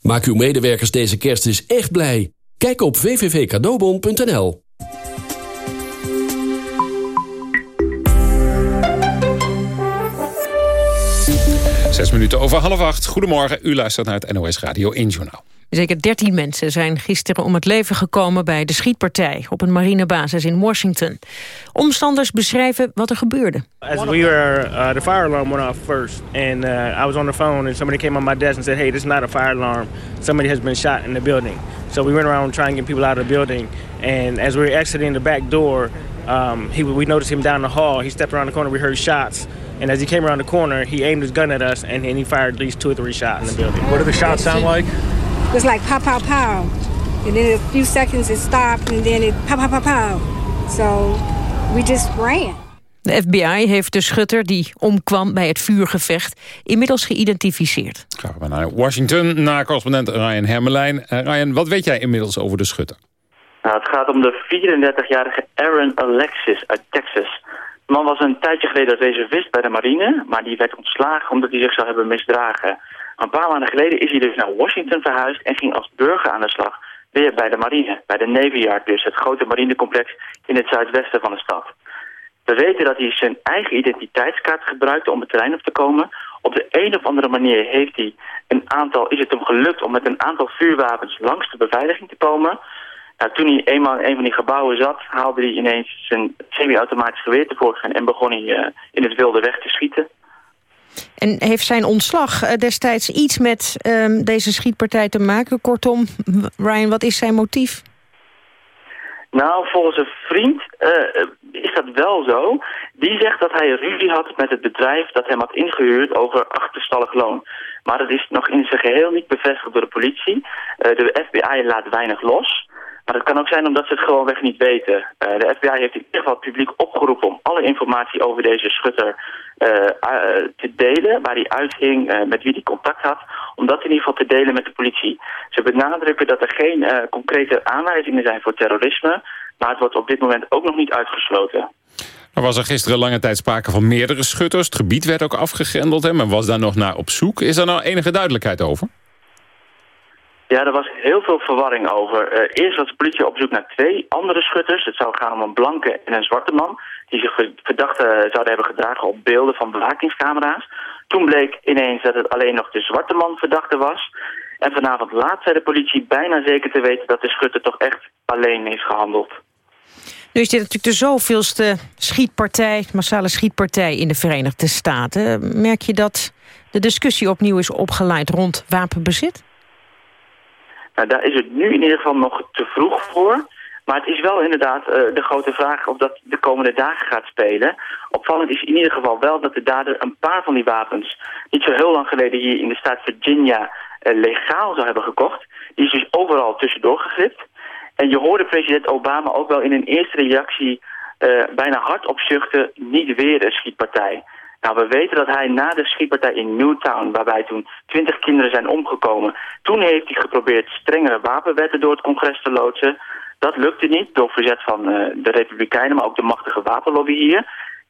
Maak uw medewerkers deze kerst eens echt blij. Kijk op www.cadeaubon.nl. Zes minuten over half acht. Goedemorgen, u luistert naar het NOS Radio 1 Journaal. Zeker 13 mensen zijn gisteren om het leven gekomen bij de schietpartij op een marinebasis in Washington. Omstanders beschrijven wat er gebeurde. As we were, uh, the fire alarm went off first, and uh, I was on the phone, and somebody came on my desk and said, "Hey, this is not a fire alarm. Somebody has been shot in the building." So we went around trying to get people out of the building, and as we were exiting the back door, um, he, we noticed him down the hall. He stepped around the corner. We heard shots. And as he came around the corner, he aimed his gun at us and, and he fired at least two or three shots in the building. What did the shots sound like? It was like pow, pow, pow. And then in a few seconds it stopped and then it pow, pow, pow, pow. So we just ran. De FBI heeft de schutter die omkwam bij het vuurgevecht inmiddels geïdentificeerd. Gaan we naar Washington, naar correspondent Ryan Hermelijn. Uh, Ryan, wat weet jij inmiddels over de schutter? Nou, het gaat om de 34-jarige Aaron Alexis uit Texas. De man was een tijdje geleden reservist bij de marine, maar die werd ontslagen omdat hij zich zou hebben misdragen. Een paar maanden geleden is hij dus naar Washington verhuisd en ging als burger aan de slag. Weer bij de marine, bij de Navy Yard dus, het grote marinecomplex in het zuidwesten van de stad. We weten dat hij zijn eigen identiteitskaart gebruikte om het terrein op te komen. Op de een of andere manier heeft hij een aantal, is het hem gelukt om met een aantal vuurwapens langs de beveiliging te komen. Nou, toen hij eenmaal in een van die gebouwen zat, haalde hij ineens zijn semi-automatisch geweer tevoorschijn en begon hij uh, in het wilde weg te schieten. En heeft zijn ontslag uh, destijds iets met um, deze schietpartij te maken? Kortom, Ryan, wat is zijn motief? Nou, volgens een vriend uh, is dat wel zo. Die zegt dat hij ruzie had met het bedrijf dat hem had ingehuurd over achterstallig loon. Maar dat is nog in zijn geheel niet bevestigd door de politie. De FBI laat weinig los. Maar het kan ook zijn omdat ze het gewoonweg niet weten. Uh, de FBI heeft in ieder geval publiek opgeroepen om alle informatie over deze schutter uh, uh, te delen. Waar hij uitging, met wie hij contact had. Om dat in ieder geval te delen met de politie. Ze benadrukken dat er geen concrete aanwijzingen zijn voor terrorisme. Maar het wordt op dit moment ook nog niet uitgesloten. Er was er gisteren lange tijd sprake van meerdere schutters. Het gebied werd ook afgegrendeld. Hè, maar was daar nog naar op zoek. Is daar nou enige duidelijkheid over? Ja, er was heel veel verwarring over. Uh, eerst was de politie op zoek naar twee andere schutters. Het zou gaan om een blanke en een zwarte man... die zich verdacht uh, zouden hebben gedragen op beelden van bewakingscamera's. Toen bleek ineens dat het alleen nog de zwarte man verdachte was. En vanavond laat zei de politie bijna zeker te weten... dat de schutter toch echt alleen heeft gehandeld. Nu is dit natuurlijk de zoveelste schietpartij, massale schietpartij in de Verenigde Staten. Merk je dat de discussie opnieuw is opgeleid rond wapenbezit? Nou, daar is het nu in ieder geval nog te vroeg voor. Maar het is wel inderdaad uh, de grote vraag of dat de komende dagen gaat spelen. Opvallend is in ieder geval wel dat de dader een paar van die wapens... niet zo heel lang geleden hier in de staat Virginia uh, legaal zou hebben gekocht. Die is dus overal tussendoor gegript. En je hoorde president Obama ook wel in een eerste reactie... Uh, bijna hard opzuchten, niet weer een schietpartij. Nou, we weten dat hij na de schietpartij in Newtown, waarbij toen twintig kinderen zijn omgekomen, toen heeft hij geprobeerd strengere wapenwetten door het congres te loodsen. Dat lukte niet door verzet van uh, de Republikeinen, maar ook de machtige wapenlobby hier.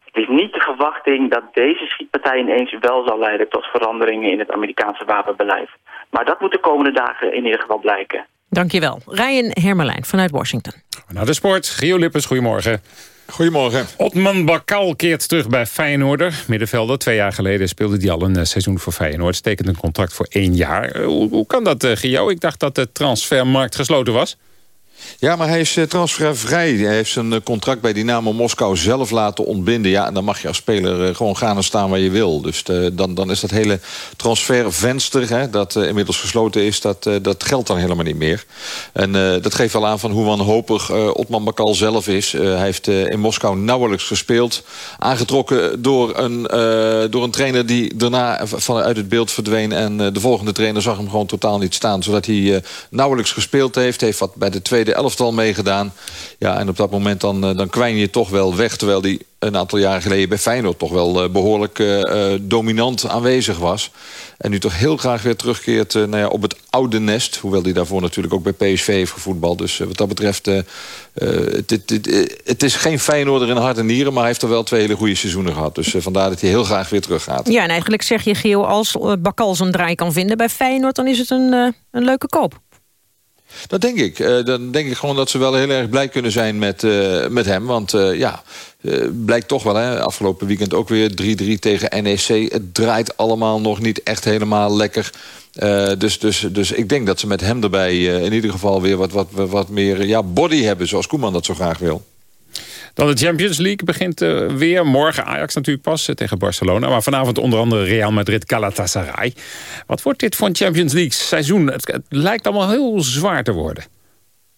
Het is niet de verwachting dat deze schietpartij ineens wel zal leiden tot veranderingen in het Amerikaanse wapenbeleid. Maar dat moet de komende dagen in ieder geval blijken. Dankjewel. Ryan Hermelijn vanuit Washington. Naar de sport. Gio Lippens, goedemorgen. Goedemorgen. Otman Bakal keert terug bij Feyenoorder. Middenvelder, twee jaar geleden speelde hij al een eh, seizoen voor Feyenoord. Stekent een contract voor één jaar. Eh, hoe, kan dat, uh, Gio? Ik dacht dat de transfermarkt gesloten was. Ja, maar hij is transfervrij. Hij heeft zijn contract bij Dynamo Moskou zelf laten ontbinden. Ja, en dan mag je als speler gewoon gaan en staan waar je wil. Dus dan, dan is dat hele transfervenster, hè, dat inmiddels gesloten is... Dat, dat geldt dan helemaal niet meer. En dat geeft wel aan van hoe wanhopig Otman Bakal zelf is. hij heeft in Moskou nauwelijks gespeeld. Aangetrokken door een, door een trainer die daarna vanuit het beeld verdween... en de volgende trainer zag hem gewoon totaal niet staan. Zodat hij nauwelijks gespeeld heeft. Heeft wat bij de tweede elftal meegedaan. Ja, en op dat moment dan, eh, dan kwijn je toch wel weg. Terwijl die een aantal jaren geleden bij Feyenoord toch wel uh, behoorlijk uh, dominant aanwezig was. En nu toch heel graag weer terugkeert nou ja, op het oude nest. Hoewel hij daarvoor natuurlijk ook bij PSV heeft gevoetbald. Dus wat dat betreft, het, het, het, is geen Feyenoorder in hart en nieren... maar hij heeft er wel twee hele goede seizoenen gehad. Dus vandaar dat hij heel graag weer terug gaat. Ja, en eigenlijk zeg je, Geo, als Bakal zijn draai kan vinden bij Feyenoord... dan is het een, een leuke koop. Dat denk ik. Uh, dan denk ik gewoon dat ze wel heel erg blij kunnen zijn met, uh, met hem. Want uh, ja, blijkt toch wel, hè, afgelopen weekend ook weer 3-3 tegen NEC. Het draait allemaal nog niet echt helemaal lekker. dus, dus, dus ik denk dat ze met hem erbij in ieder geval weer wat, wat, wat meer ja, body hebben... zoals Koeman dat zo graag wil. Dan de Champions League begint uh, weer. Morgen Ajax natuurlijk pas uh, tegen Barcelona. Maar vanavond onder andere Real Madrid Galatasaray. Wat wordt dit voor een Champions League seizoen? Het lijkt allemaal heel zwaar te worden.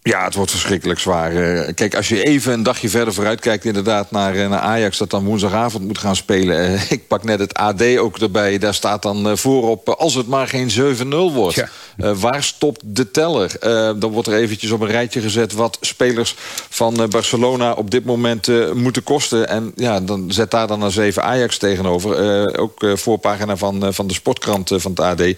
Ja, het wordt verschrikkelijk zwaar. Eh, kijk, als je even een dagje verder vooruit kijkt... inderdaad naar, eh, naar Ajax, dat dan woensdagavond moet gaan spelen. Eh, ik pak net het AD ook erbij. Daar staat dan voorop, als het maar geen 7-0 wordt. waar stopt de teller? dan wordt er eventjes op een rijtje gezet... wat spelers van Barcelona op dit moment moeten kosten. En ja, dan zet daar dan een 7 Ajax tegenover. ook voorpagina van, van de sportkrant van het AD.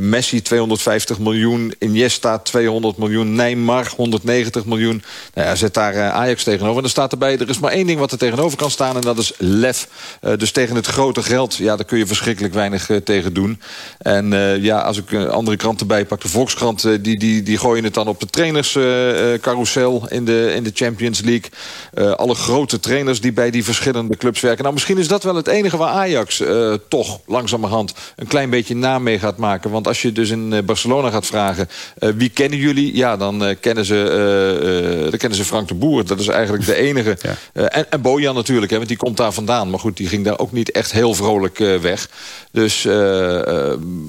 Messi 250 miljoen, Iniesta 200 miljoen, Neymar 190 miljoen. Nou ja, zet daar eh, Ajax tegenover. En dan staat erbij, er is maar één ding wat er tegenover kan staan... en dat is lef. Uh, dus tegen het grote geld, ja, daar kun je verschrikkelijk weinig uh, tegen doen. En ja, als ik andere kranten bijpak, de Volkskrant... die, die, die gooien het dan op de trainerscarousel in, de, in de Champions League. alle grote trainers die bij die verschillende clubs werken. Nou, misschien is dat wel het enige waar Ajax toch langzamerhand... een klein beetje naam mee gaat maken. Want als je dus in Barcelona gaat vragen... wie kennen jullie? Ja, dan kennen ze dan kennen ze Frank de Boer. Dat is eigenlijk de enige. En, en Bojan natuurlijk, hè, want die komt daar vandaan. Maar goed, die ging daar ook niet echt heel vrolijk weg. Dus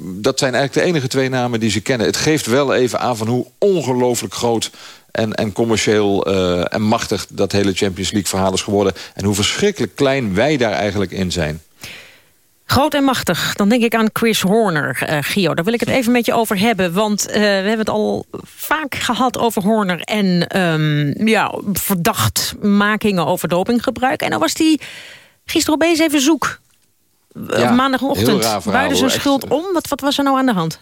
dat zijn eigenlijk de enige twee namen die ze kennen. Het geeft wel even aan van hoe ongelooflijk groot en, en commercieel uh, en machtig dat hele Champions League verhaal is geworden. En hoe verschrikkelijk klein wij daar eigenlijk in zijn. Groot en machtig, dan denk ik aan Chris Horner, uh, Gio. Daar wil ik het even met je over hebben. Want uh, we hebben het al vaak gehad over Horner... en um, ja, verdachtmakingen over dopinggebruik. En dan was hij gisteren opeens even zoek. Ja, maandagochtend. Buiten zijn schuld om. Wat, wat was er nou aan de hand?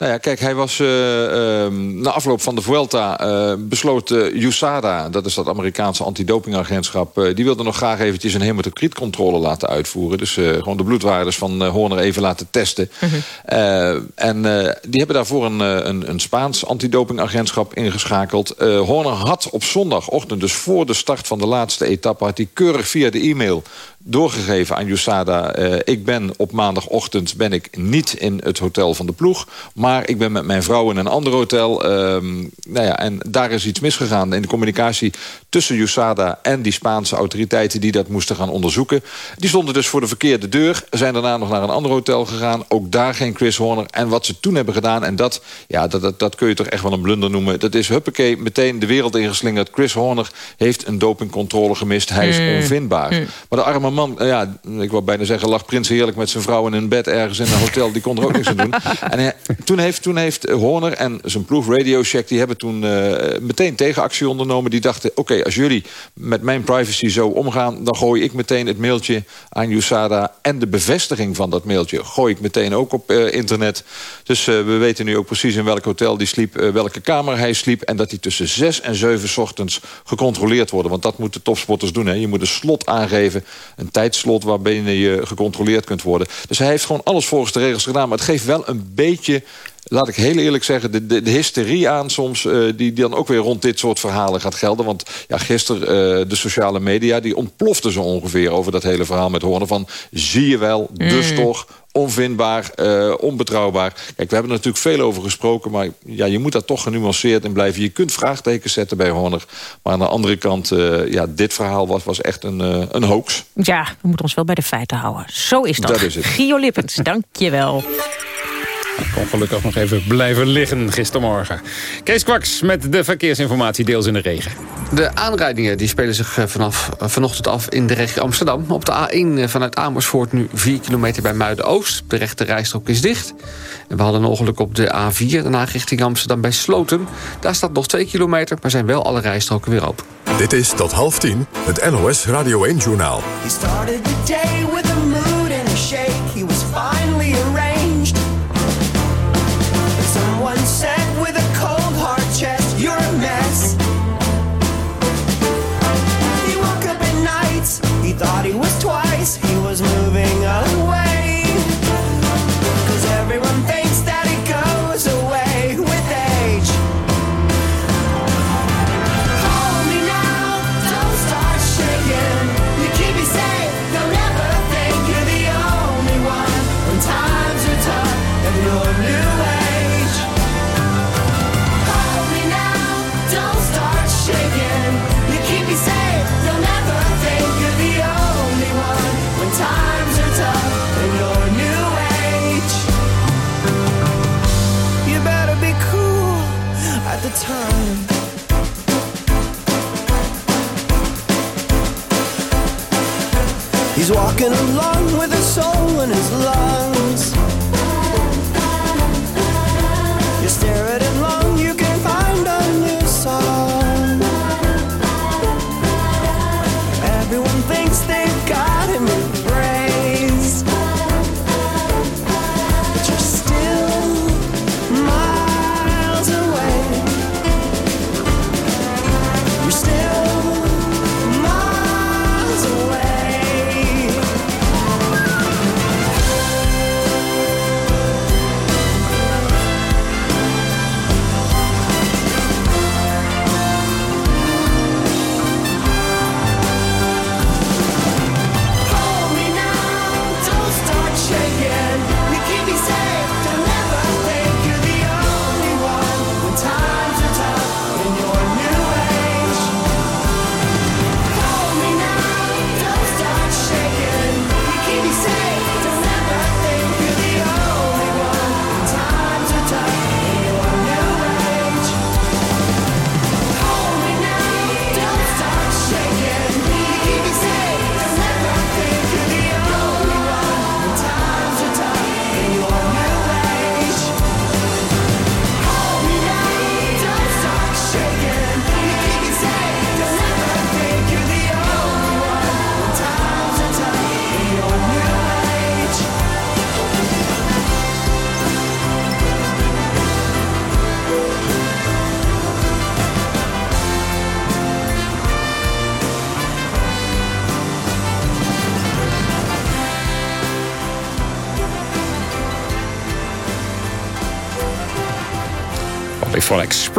Nou ja, kijk, hij was uh, uh, na afloop van de Vuelta uh, besloot USADA... dat is dat Amerikaanse antidopingagentschap... die wilde nog graag eventjes een hematocrietcontrole laten uitvoeren. Dus gewoon de bloedwaardes van Horner even laten testen. -huh. en die hebben daarvoor een, een, een Spaans antidopingagentschap ingeschakeld. Horner had op zondagochtend, dus voor de start van de laatste etappe... had hij keurig via de e-mail doorgegeven aan USADA... ik ben op maandagochtend ben ik niet in het hotel van de ploeg... maar ik ben met mijn vrouw in een ander hotel. Um, nou ja, en daar is iets misgegaan in de communicatie tussen USADA en die Spaanse autoriteiten die dat moesten gaan onderzoeken. Die stonden dus voor de verkeerde deur. Zijn daarna nog naar een ander hotel gegaan. Ook daar geen Chris Horner. En wat ze toen hebben gedaan, en dat, ja, dat, dat, dat kun je toch echt wel een blunder noemen. Dat is huppakee, meteen de wereld ingeslingerd. Chris Horner heeft een dopingcontrole gemist. Hij is mm. onvindbaar. Mm. Maar de arme man, ja, ik wil bijna zeggen, lag prins heerlijk met zijn vrouw in een bed ergens in een hotel. Die kon er ook niks aan doen. En toen heeft, toen heeft Horner en zijn ploeg Radio Shack... die hebben toen uh, meteen tegenactie ondernomen. Die dachten, oké, als jullie met mijn privacy zo omgaan... dan gooi ik meteen het mailtje aan USADA... en de bevestiging van dat mailtje gooi ik meteen ook op uh, internet. Dus we weten nu ook precies in welk hotel die sliep... welke kamer hij sliep... en dat hij tussen 6 en 7 ochtends gecontroleerd worden. Want dat moeten topsporters doen. Hè. Je moet een slot aangeven, een tijdslot... waarbinnen je gecontroleerd kunt worden. Dus hij heeft gewoon alles volgens de regels gedaan. Maar het geeft wel een beetje laat ik heel eerlijk zeggen, de, de, de hysterie aan soms... Uh, die, die dan ook weer rond dit soort verhalen gaat gelden. Want ja, gisteren uh, de sociale media, die ontplofte zo ongeveer... over dat hele verhaal met Horner van... zie je wel, dus mm. toch, onvindbaar, uh, onbetrouwbaar. Kijk, we hebben er natuurlijk veel over gesproken... maar ja, je moet daar toch genuanceerd in blijven. Je kunt vraagtekens zetten bij Horner. Maar aan de andere kant, uh, ja, dit verhaal was, was echt een, uh, een hoax. Ja, we moeten ons wel bij de feiten houden. Zo is dat. Dat is het. Gio Lippens, dank je wel. Ik kon gelukkig nog even blijven liggen gistermorgen. Kees Kwaks met de verkeersinformatie deels in de regen. De aanrijdingen die spelen zich eh, vanaf eh, vanochtend af in de regio Amsterdam. Op de A1 eh, vanuit Amersfoort nu 4 kilometer bij Muiden-Oost. De rechte rijstrook is dicht. En we hadden een ongeluk op de A4, daarna richting Amsterdam bij Sloten. Daar staat nog 2 kilometer, maar zijn wel alle rijstroken weer open. Dit is tot half tien het NOS Radio 1-journaal. Walking along with a soul in his lungs.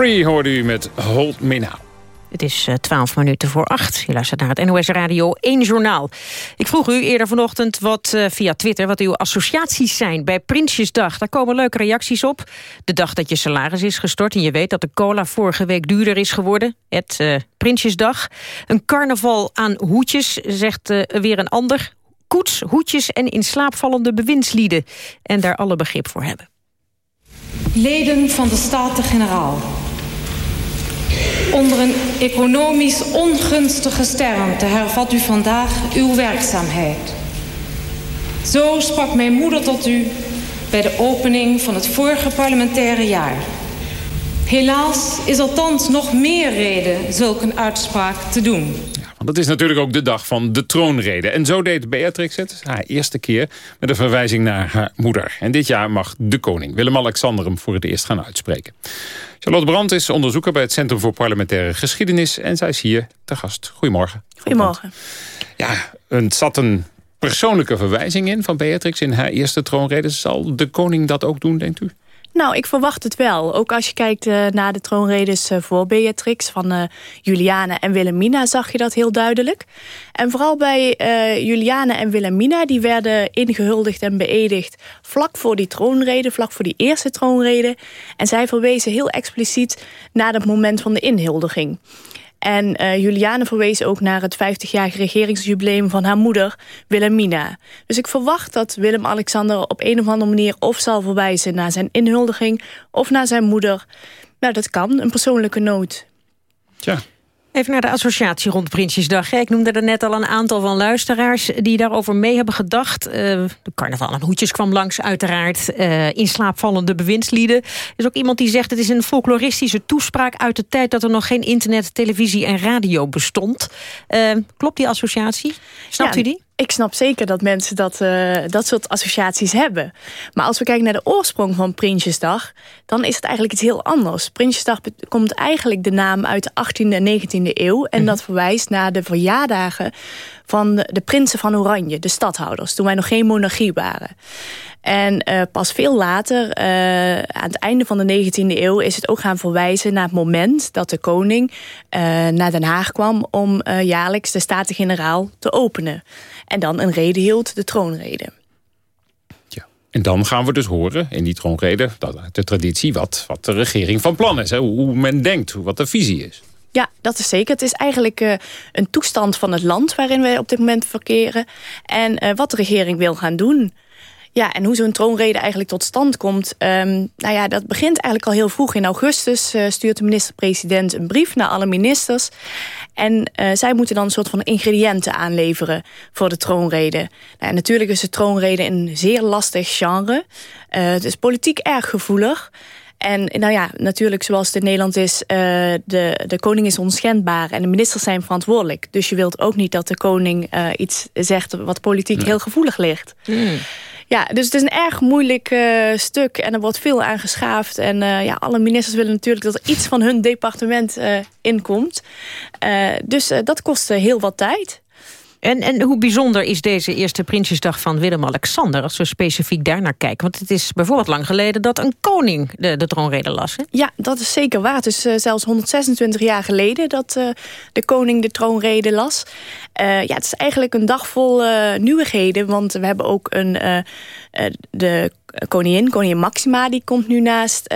Spree hoorde u met Hold Me Now. Het is eh, twaalf minuten voor acht. Je luistert naar het NOS Radio 1 Journaal. Ik vroeg u eerder vanochtend wat, eh, via Twitter wat uw associaties zijn bij Prinsjesdag. Daar komen leuke reacties op. De dag dat je salaris is gestort en je weet dat de cola vorige week duurder is geworden. Het eh, Prinsjesdag. Een carnaval aan hoedjes, zegt eh, weer een ander. Koets, hoedjes en in slaap vallende bewindslieden. En daar alle begrip voor hebben. Leden van de Staten-Generaal. Onder een economisch ongunstige sternte hervat u vandaag uw werkzaamheid. Zo sprak mijn moeder tot u bij de opening van het vorige parlementaire jaar. Helaas is er thans nog meer reden zulk een uitspraak te doen. Want het is natuurlijk ook de dag van de troonrede. En zo deed Beatrix het, haar eerste keer, met een verwijzing naar haar moeder. En dit jaar mag de koning, Willem-Alexander, hem voor het eerst gaan uitspreken. Charlotte Brandt is onderzoeker bij het Centrum voor Parlementaire Geschiedenis. En zij is hier te gast. Goedemorgen. Goedemorgen. Ja, er zat een persoonlijke verwijzing in van Beatrix in haar eerste troonrede. Zal de koning dat ook doen, denkt u? Nou, ik verwacht het wel. Ook als je kijkt uh, naar de troonredes uh, voor Beatrix... van uh, Juliana en Wilhelmina zag je dat heel duidelijk. En vooral bij Juliana en Wilhelmina... die werden ingehuldigd en beëdigd vlak voor die troonrede... vlak voor die eerste troonrede. En zij verwezen heel expliciet naar het moment van de inhuldiging. En uh, Juliane verwees ook naar het 50-jarige regeringsjubileum van haar moeder, Wilhelmina. Dus ik verwacht dat Willem-Alexander op een of andere manier... of zal verwijzen naar zijn inhuldiging of naar zijn moeder. Nou, dat kan, een persoonlijke noot. Tja. Even naar de associatie rond Prinsjesdag. Ik noemde er net al een aantal van luisteraars die daarover mee hebben gedacht. Uh, de carnaval en hoedjes kwam langs uiteraard. Uh, in slaapvallende bewindslieden. Er is ook iemand die zegt het is een folkloristische toespraak uit de tijd dat er nog geen internet, televisie en radio bestond. Uh, klopt die associatie? Snapt ja, u die? Ik snap zeker dat mensen dat, uh, dat soort associaties hebben. Maar als we kijken naar de oorsprong van Prinsjesdag... dan is het eigenlijk iets heel anders. Prinsjesdag komt eigenlijk de naam uit de 18e en 19e eeuw... en mm -hmm. dat verwijst naar de verjaardagen van de, de prinsen van Oranje... de stadhouders, toen wij nog geen monarchie waren. En uh, pas veel later, uh, aan het einde van de 19e eeuw... is het ook gaan verwijzen naar het moment dat de koning uh, naar Den Haag kwam... om jaarlijks de Staten-Generaal te openen. En dan een rede hield, de troonrede. Ja. En dan gaan we dus horen in die troonrede, de traditie... wat, wat de regering van plan is, hè? hoe men denkt, wat de visie is. Ja, dat is zeker. Het is eigenlijk uh, een toestand van het land waarin wij op dit moment verkeren. En uh, wat de regering wil gaan doen. Ja, en hoe zo'n troonrede eigenlijk tot stand komt... Um, nou ja, dat begint eigenlijk al heel vroeg. In augustus uh, stuurt de minister-president een brief naar alle ministers. En uh, zij moeten dan een soort van ingrediënten aanleveren voor de troonrede. Nou, natuurlijk is de troonrede een zeer lastig genre. Uh, het is politiek erg gevoelig. En nou ja, natuurlijk zoals het in Nederland is, uh, de, de koning is onschendbaar en de ministers zijn verantwoordelijk. Dus je wilt ook niet dat de koning uh, iets zegt wat politiek nee. heel gevoelig ligt. Mm. Ja, dus het is een erg moeilijk uh, stuk en er wordt veel aan geschaafd. En uh, ja, alle ministers willen natuurlijk dat er iets van hun departement uh, inkomt. dus dat kost heel wat tijd. En, en hoe bijzonder is deze eerste Prinsjesdag van Willem-Alexander... als we specifiek daarnaar kijken? Want het is bijvoorbeeld lang geleden dat een koning de, de troonrede las. Hè? Ja, dat is zeker waar. Het is uh, zelfs 126 jaar geleden dat uh, de koning de troonrede las. Uh, ja, het is eigenlijk een dag vol nieuwigheden. Want we hebben ook een, de koningin, koningin Maxima... die komt nu naast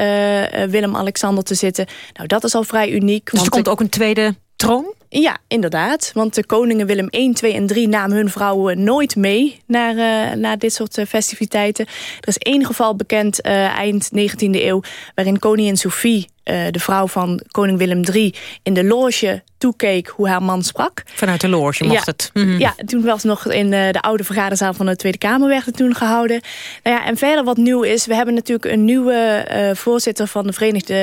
Willem-Alexander te zitten. Nou, dat is al vrij uniek. Dus er komt ook een tweede troon? Ja, inderdaad. Want de koningen Willem 1, 2 en 3 namen hun vrouwen nooit mee naar, uh, naar dit soort uh, festiviteiten. Er is één geval bekend uh, eind 19e eeuw... waarin koningin Sophie, de vrouw van koning Willem III... in de loge toekeek hoe haar man sprak. Vanuit de loge mocht ja, het. Mm -hmm. Ja, toen was het nog in de oude vergaderzaal van de Tweede Kamer werd het toen gehouden. Nou ja, en verder wat nieuw is, we hebben natuurlijk een nieuwe uh, voorzitter van de Verenigde,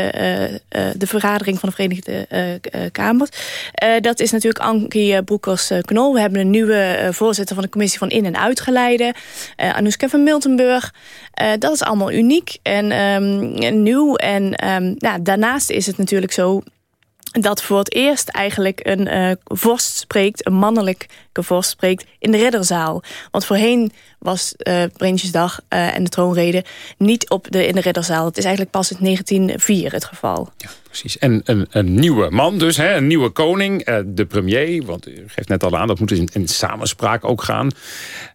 de vergadering van de Verenigde Kamer. dat is natuurlijk Ankie Broekers-Knol. We hebben een nieuwe voorzitter van de commissie van in- en uitgeleide. Anouska van Miltenburg. dat is allemaal uniek en um, nieuw. En um, nou, daarnaast is het natuurlijk zo dat voor het eerst eigenlijk een uh, vorst spreekt, een mannelijke vorst spreekt, in de ridderzaal. Want voorheen was uh, Prinsjesdag uh, en de troonrede niet op de, in de ridderzaal. Het is eigenlijk pas in 1904 het geval. Ja, precies. En een, een nieuwe man dus, hè, een nieuwe koning, de premier. Want u geeft net al aan, dat moet in, in samenspraak ook gaan.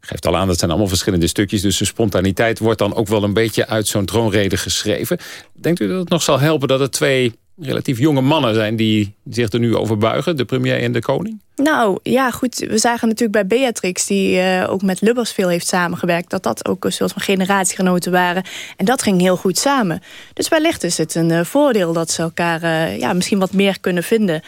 Geeft al aan, dat zijn allemaal verschillende stukjes. Dus de spontaniteit wordt dan ook wel een beetje uit zo'n troonrede geschreven. Denkt u dat het nog zal helpen dat het twee relatief jonge mannen zijn die zich er nu over buigen, de premier en de koning? Nou, ja, goed. We zagen natuurlijk bij Beatrix, die uh, ook met Lubbers veel heeft samengewerkt, dat dat ook een soort van generatiegenoten waren. En dat ging heel goed samen. Dus wellicht is het een uh, voordeel dat ze elkaar uh, ja, misschien wat meer kunnen vinden.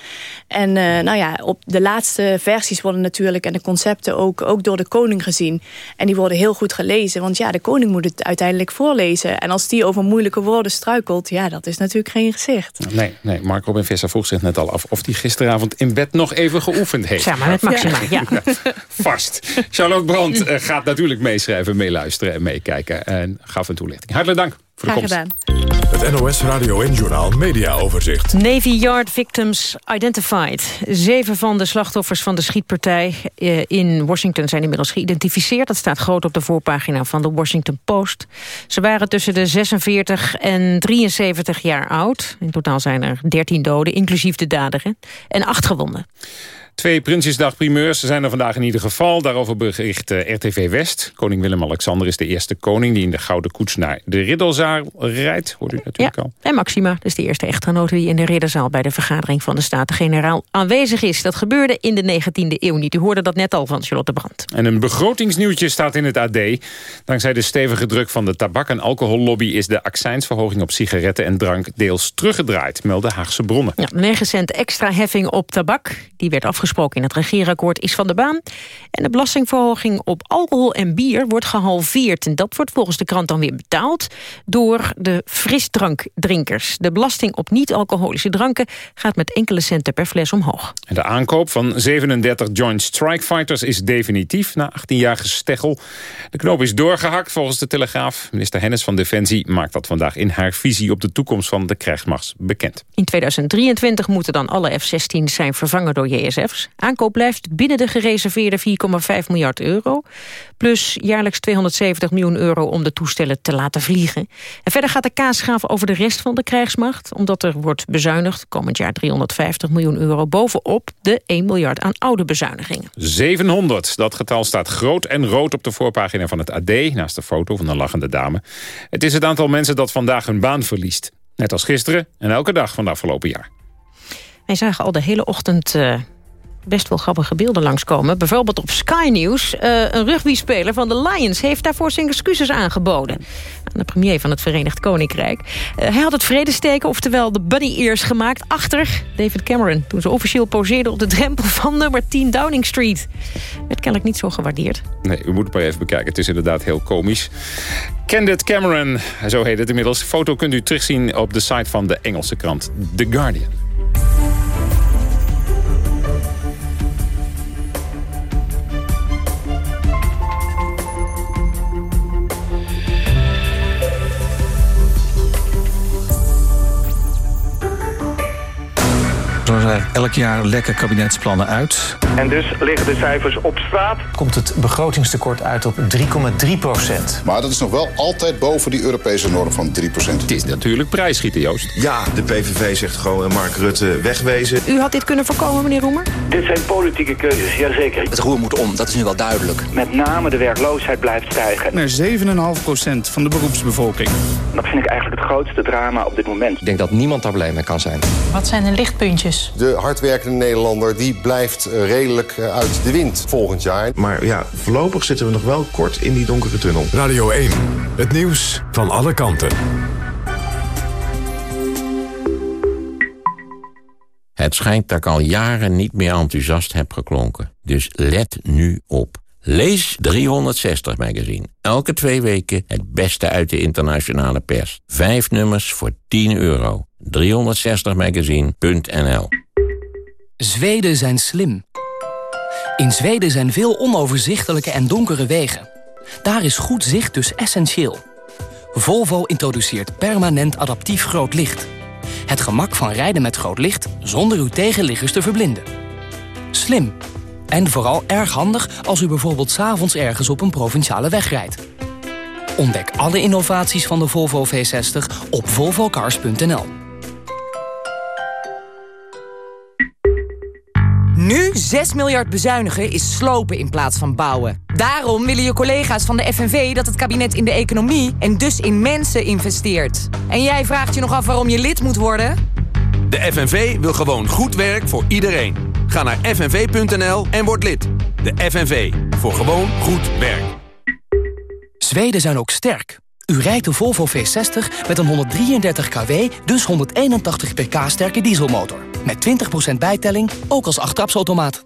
En nou ja, op de laatste versies worden natuurlijk, en de concepten ook, ook door de koning gezien. En die worden heel goed gelezen, want ja, de koning moet het uiteindelijk voorlezen. En als die over moeilijke woorden struikelt, ja, dat is natuurlijk geen gezicht. Nee, nee. Mark Robin Visser vroeg zich net al af of die gisteravond in bed nog even geoefend Samen met Maxima, ja. ja. Vast. Charlotte Brandt uh, gaat natuurlijk meeschrijven, meeluisteren en meekijken. En gaf een toelichting. Hartelijk dank voor de Graag komst. gedaan. Het NOS Radio en Journaal Media Overzicht. Navy Yard victims identified. Zeven van de slachtoffers van de schietpartij eh, in Washington zijn inmiddels geïdentificeerd. Dat staat groot op de voorpagina van de Washington Post. Ze waren tussen de 46 en 73 jaar oud. In totaal zijn er 13 doden, inclusief de dader, hè, en acht gewonden. Twee Prinsjesdag-primeurs zijn er vandaag in ieder geval. Daarover bericht eh, RTV West. Koning Willem-Alexander is de eerste koning... die in de Gouden Koets naar de Riddelzaal rijdt. Hoort u natuurlijk al. En Maxima, dus de eerste echtgenote die in de ridderzaal... bij de vergadering van de Staten-Generaal aanwezig is. Dat gebeurde in de 19e eeuw niet. U hoorde dat net al van Charlotte Brandt. En een begrotingsnieuwtje staat in het AD. Dankzij de stevige druk van de tabak- en alcohollobby... is de accijnsverhoging op sigaretten en drank deels teruggedraaid... melden Haagse bronnen. Ja, 9 cent extra heffing op tabak. Die werd afgesproken in het regeerakkoord is van de baan. En de belastingverhoging op alcohol en bier wordt gehalveerd. En dat wordt volgens de krant dan weer betaald door de frisdrankdrinkers. De belasting op niet-alcoholische dranken gaat met enkele centen per fles omhoog. En de aankoop van 37 Joint Strike Fighters is definitief na 18 jaar gesteggel. De knoop is doorgehakt volgens de Telegraaf. Minister Hennis van Defensie maakt dat vandaag in haar visie op de toekomst van de krijgsmacht bekend. In 2023 moeten dan alle F-16's zijn vervangen door JSF's. Aankoop blijft binnen de gereserveerde 4,5 miljard euro. Plus jaarlijks 270 miljoen euro om de toestellen te laten vliegen. En verder gaat de kaasgraaf over de rest van de krijgsmacht. Omdat er wordt bezuinigd, komend jaar 350 miljoen euro... bovenop de 1 miljard aan oude bezuinigingen. 700, dat getal staat groot en rood op de voorpagina van het AD... naast de foto van een lachende dame. Het is het aantal mensen dat vandaag hun baan verliest. Net als gisteren en elke dag van het afgelopen jaar. Wij zagen al de hele ochtend eh, best wel grappige beelden langskomen. Bijvoorbeeld op Sky News. Eh, een rugbyspeler van de Lions heeft daarvoor zijn excuses aangeboden. Aan de premier van het Verenigd Koninkrijk. Eh, hij had het vredesteken, oftewel de bunny ears gemaakt... achter David Cameron. Toen ze officieel poseerde op de drempel van nummer 10 Downing Street. Werd kennelijk niet zo gewaardeerd. Nee, u moet het maar even bekijken. Het is inderdaad heel komisch. Candid Cameron, zo heet het inmiddels. Foto kunt u terugzien op de site van de Engelse krant The Guardian. Elk jaar lekker kabinetsplannen uit. En dus liggen de cijfers op straat. Komt het begrotingstekort uit op 3,3 procent. Maar dat is nog wel altijd boven die Europese norm van 3 procent. Het is natuurlijk prijsschieten, Joost. Ja, de PVV zegt gewoon Mark Rutte wegwezen. U had dit kunnen voorkomen, meneer Roemer? Dit zijn politieke keuzes, jazeker. Het roer moet om, dat is nu wel duidelijk. Met name de werkloosheid blijft stijgen. Naar 7,5 procent van de beroepsbevolking. Dat vind ik eigenlijk het grootste drama op dit moment. Ik denk dat niemand daar blij mee kan zijn. Wat zijn de lichtpuntjes? De hardwerkende Nederlander die blijft eh, redelijk eh, uit de wind volgend jaar. Maar ja, voorlopig zitten we nog wel kort in die donkere tunnel. Radio 1, het nieuws van alle kanten. Het schijnt dat ik al jaren niet meer enthousiast heb geklonken. Dus let nu op. Lees 360 magazine. Elke twee weken het beste uit de internationale pers. Vijf nummers voor 10 euro. 360magazine.nl Zweden zijn slim. In Zweden zijn veel onoverzichtelijke en donkere wegen. Daar is goed zicht dus essentieel. Volvo introduceert permanent adaptief groot licht. Het gemak van rijden met groot licht zonder uw tegenliggers te verblinden. Slim. En vooral erg handig als u bijvoorbeeld s'avonds ergens op een provinciale weg rijdt. Ontdek alle innovaties van de Volvo V60 op volvocars.nl. Nu 6 miljard bezuinigen is slopen in plaats van bouwen. Daarom willen je collega's van de FNV dat het kabinet in de economie... en dus in mensen investeert. En jij vraagt je nog af waarom je lid moet worden? De FNV wil gewoon goed werk voor iedereen. Ga naar fnv.nl en word lid. De FNV, voor gewoon goed werk. Zweden zijn ook sterk. U rijdt de Volvo V60 met een 133 kW, dus 181 pk sterke dieselmotor. Met 20% bijtelling, ook als achttrapsautomaat.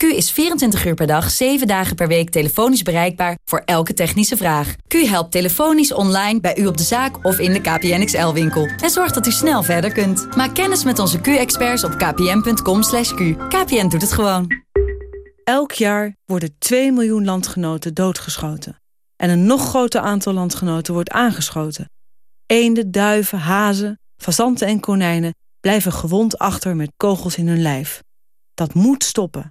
Q is 24 uur per dag, 7 dagen per week telefonisch bereikbaar voor elke technische vraag. Q helpt telefonisch online bij u op de zaak of in de KPN XL-winkel. En zorgt dat u snel verder kunt. Maak kennis met onze Q-experts op kpn.com. /q. KPN doet het gewoon. Elk jaar worden 2 miljoen landgenoten doodgeschoten. En een nog groter aantal landgenoten wordt aangeschoten. Eenden, duiven, hazen, fazanten en konijnen blijven gewond achter met kogels in hun lijf. Dat moet stoppen.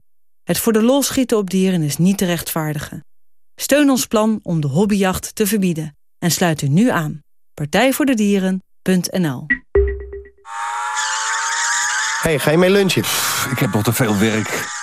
Het voor de lol schieten op dieren is niet te rechtvaardigen. Steun ons plan om de hobbyjacht te verbieden. En sluit u nu aan. Partijvoordedieren.nl Hey, ga je mee lunchen? Ik heb nog te veel werk.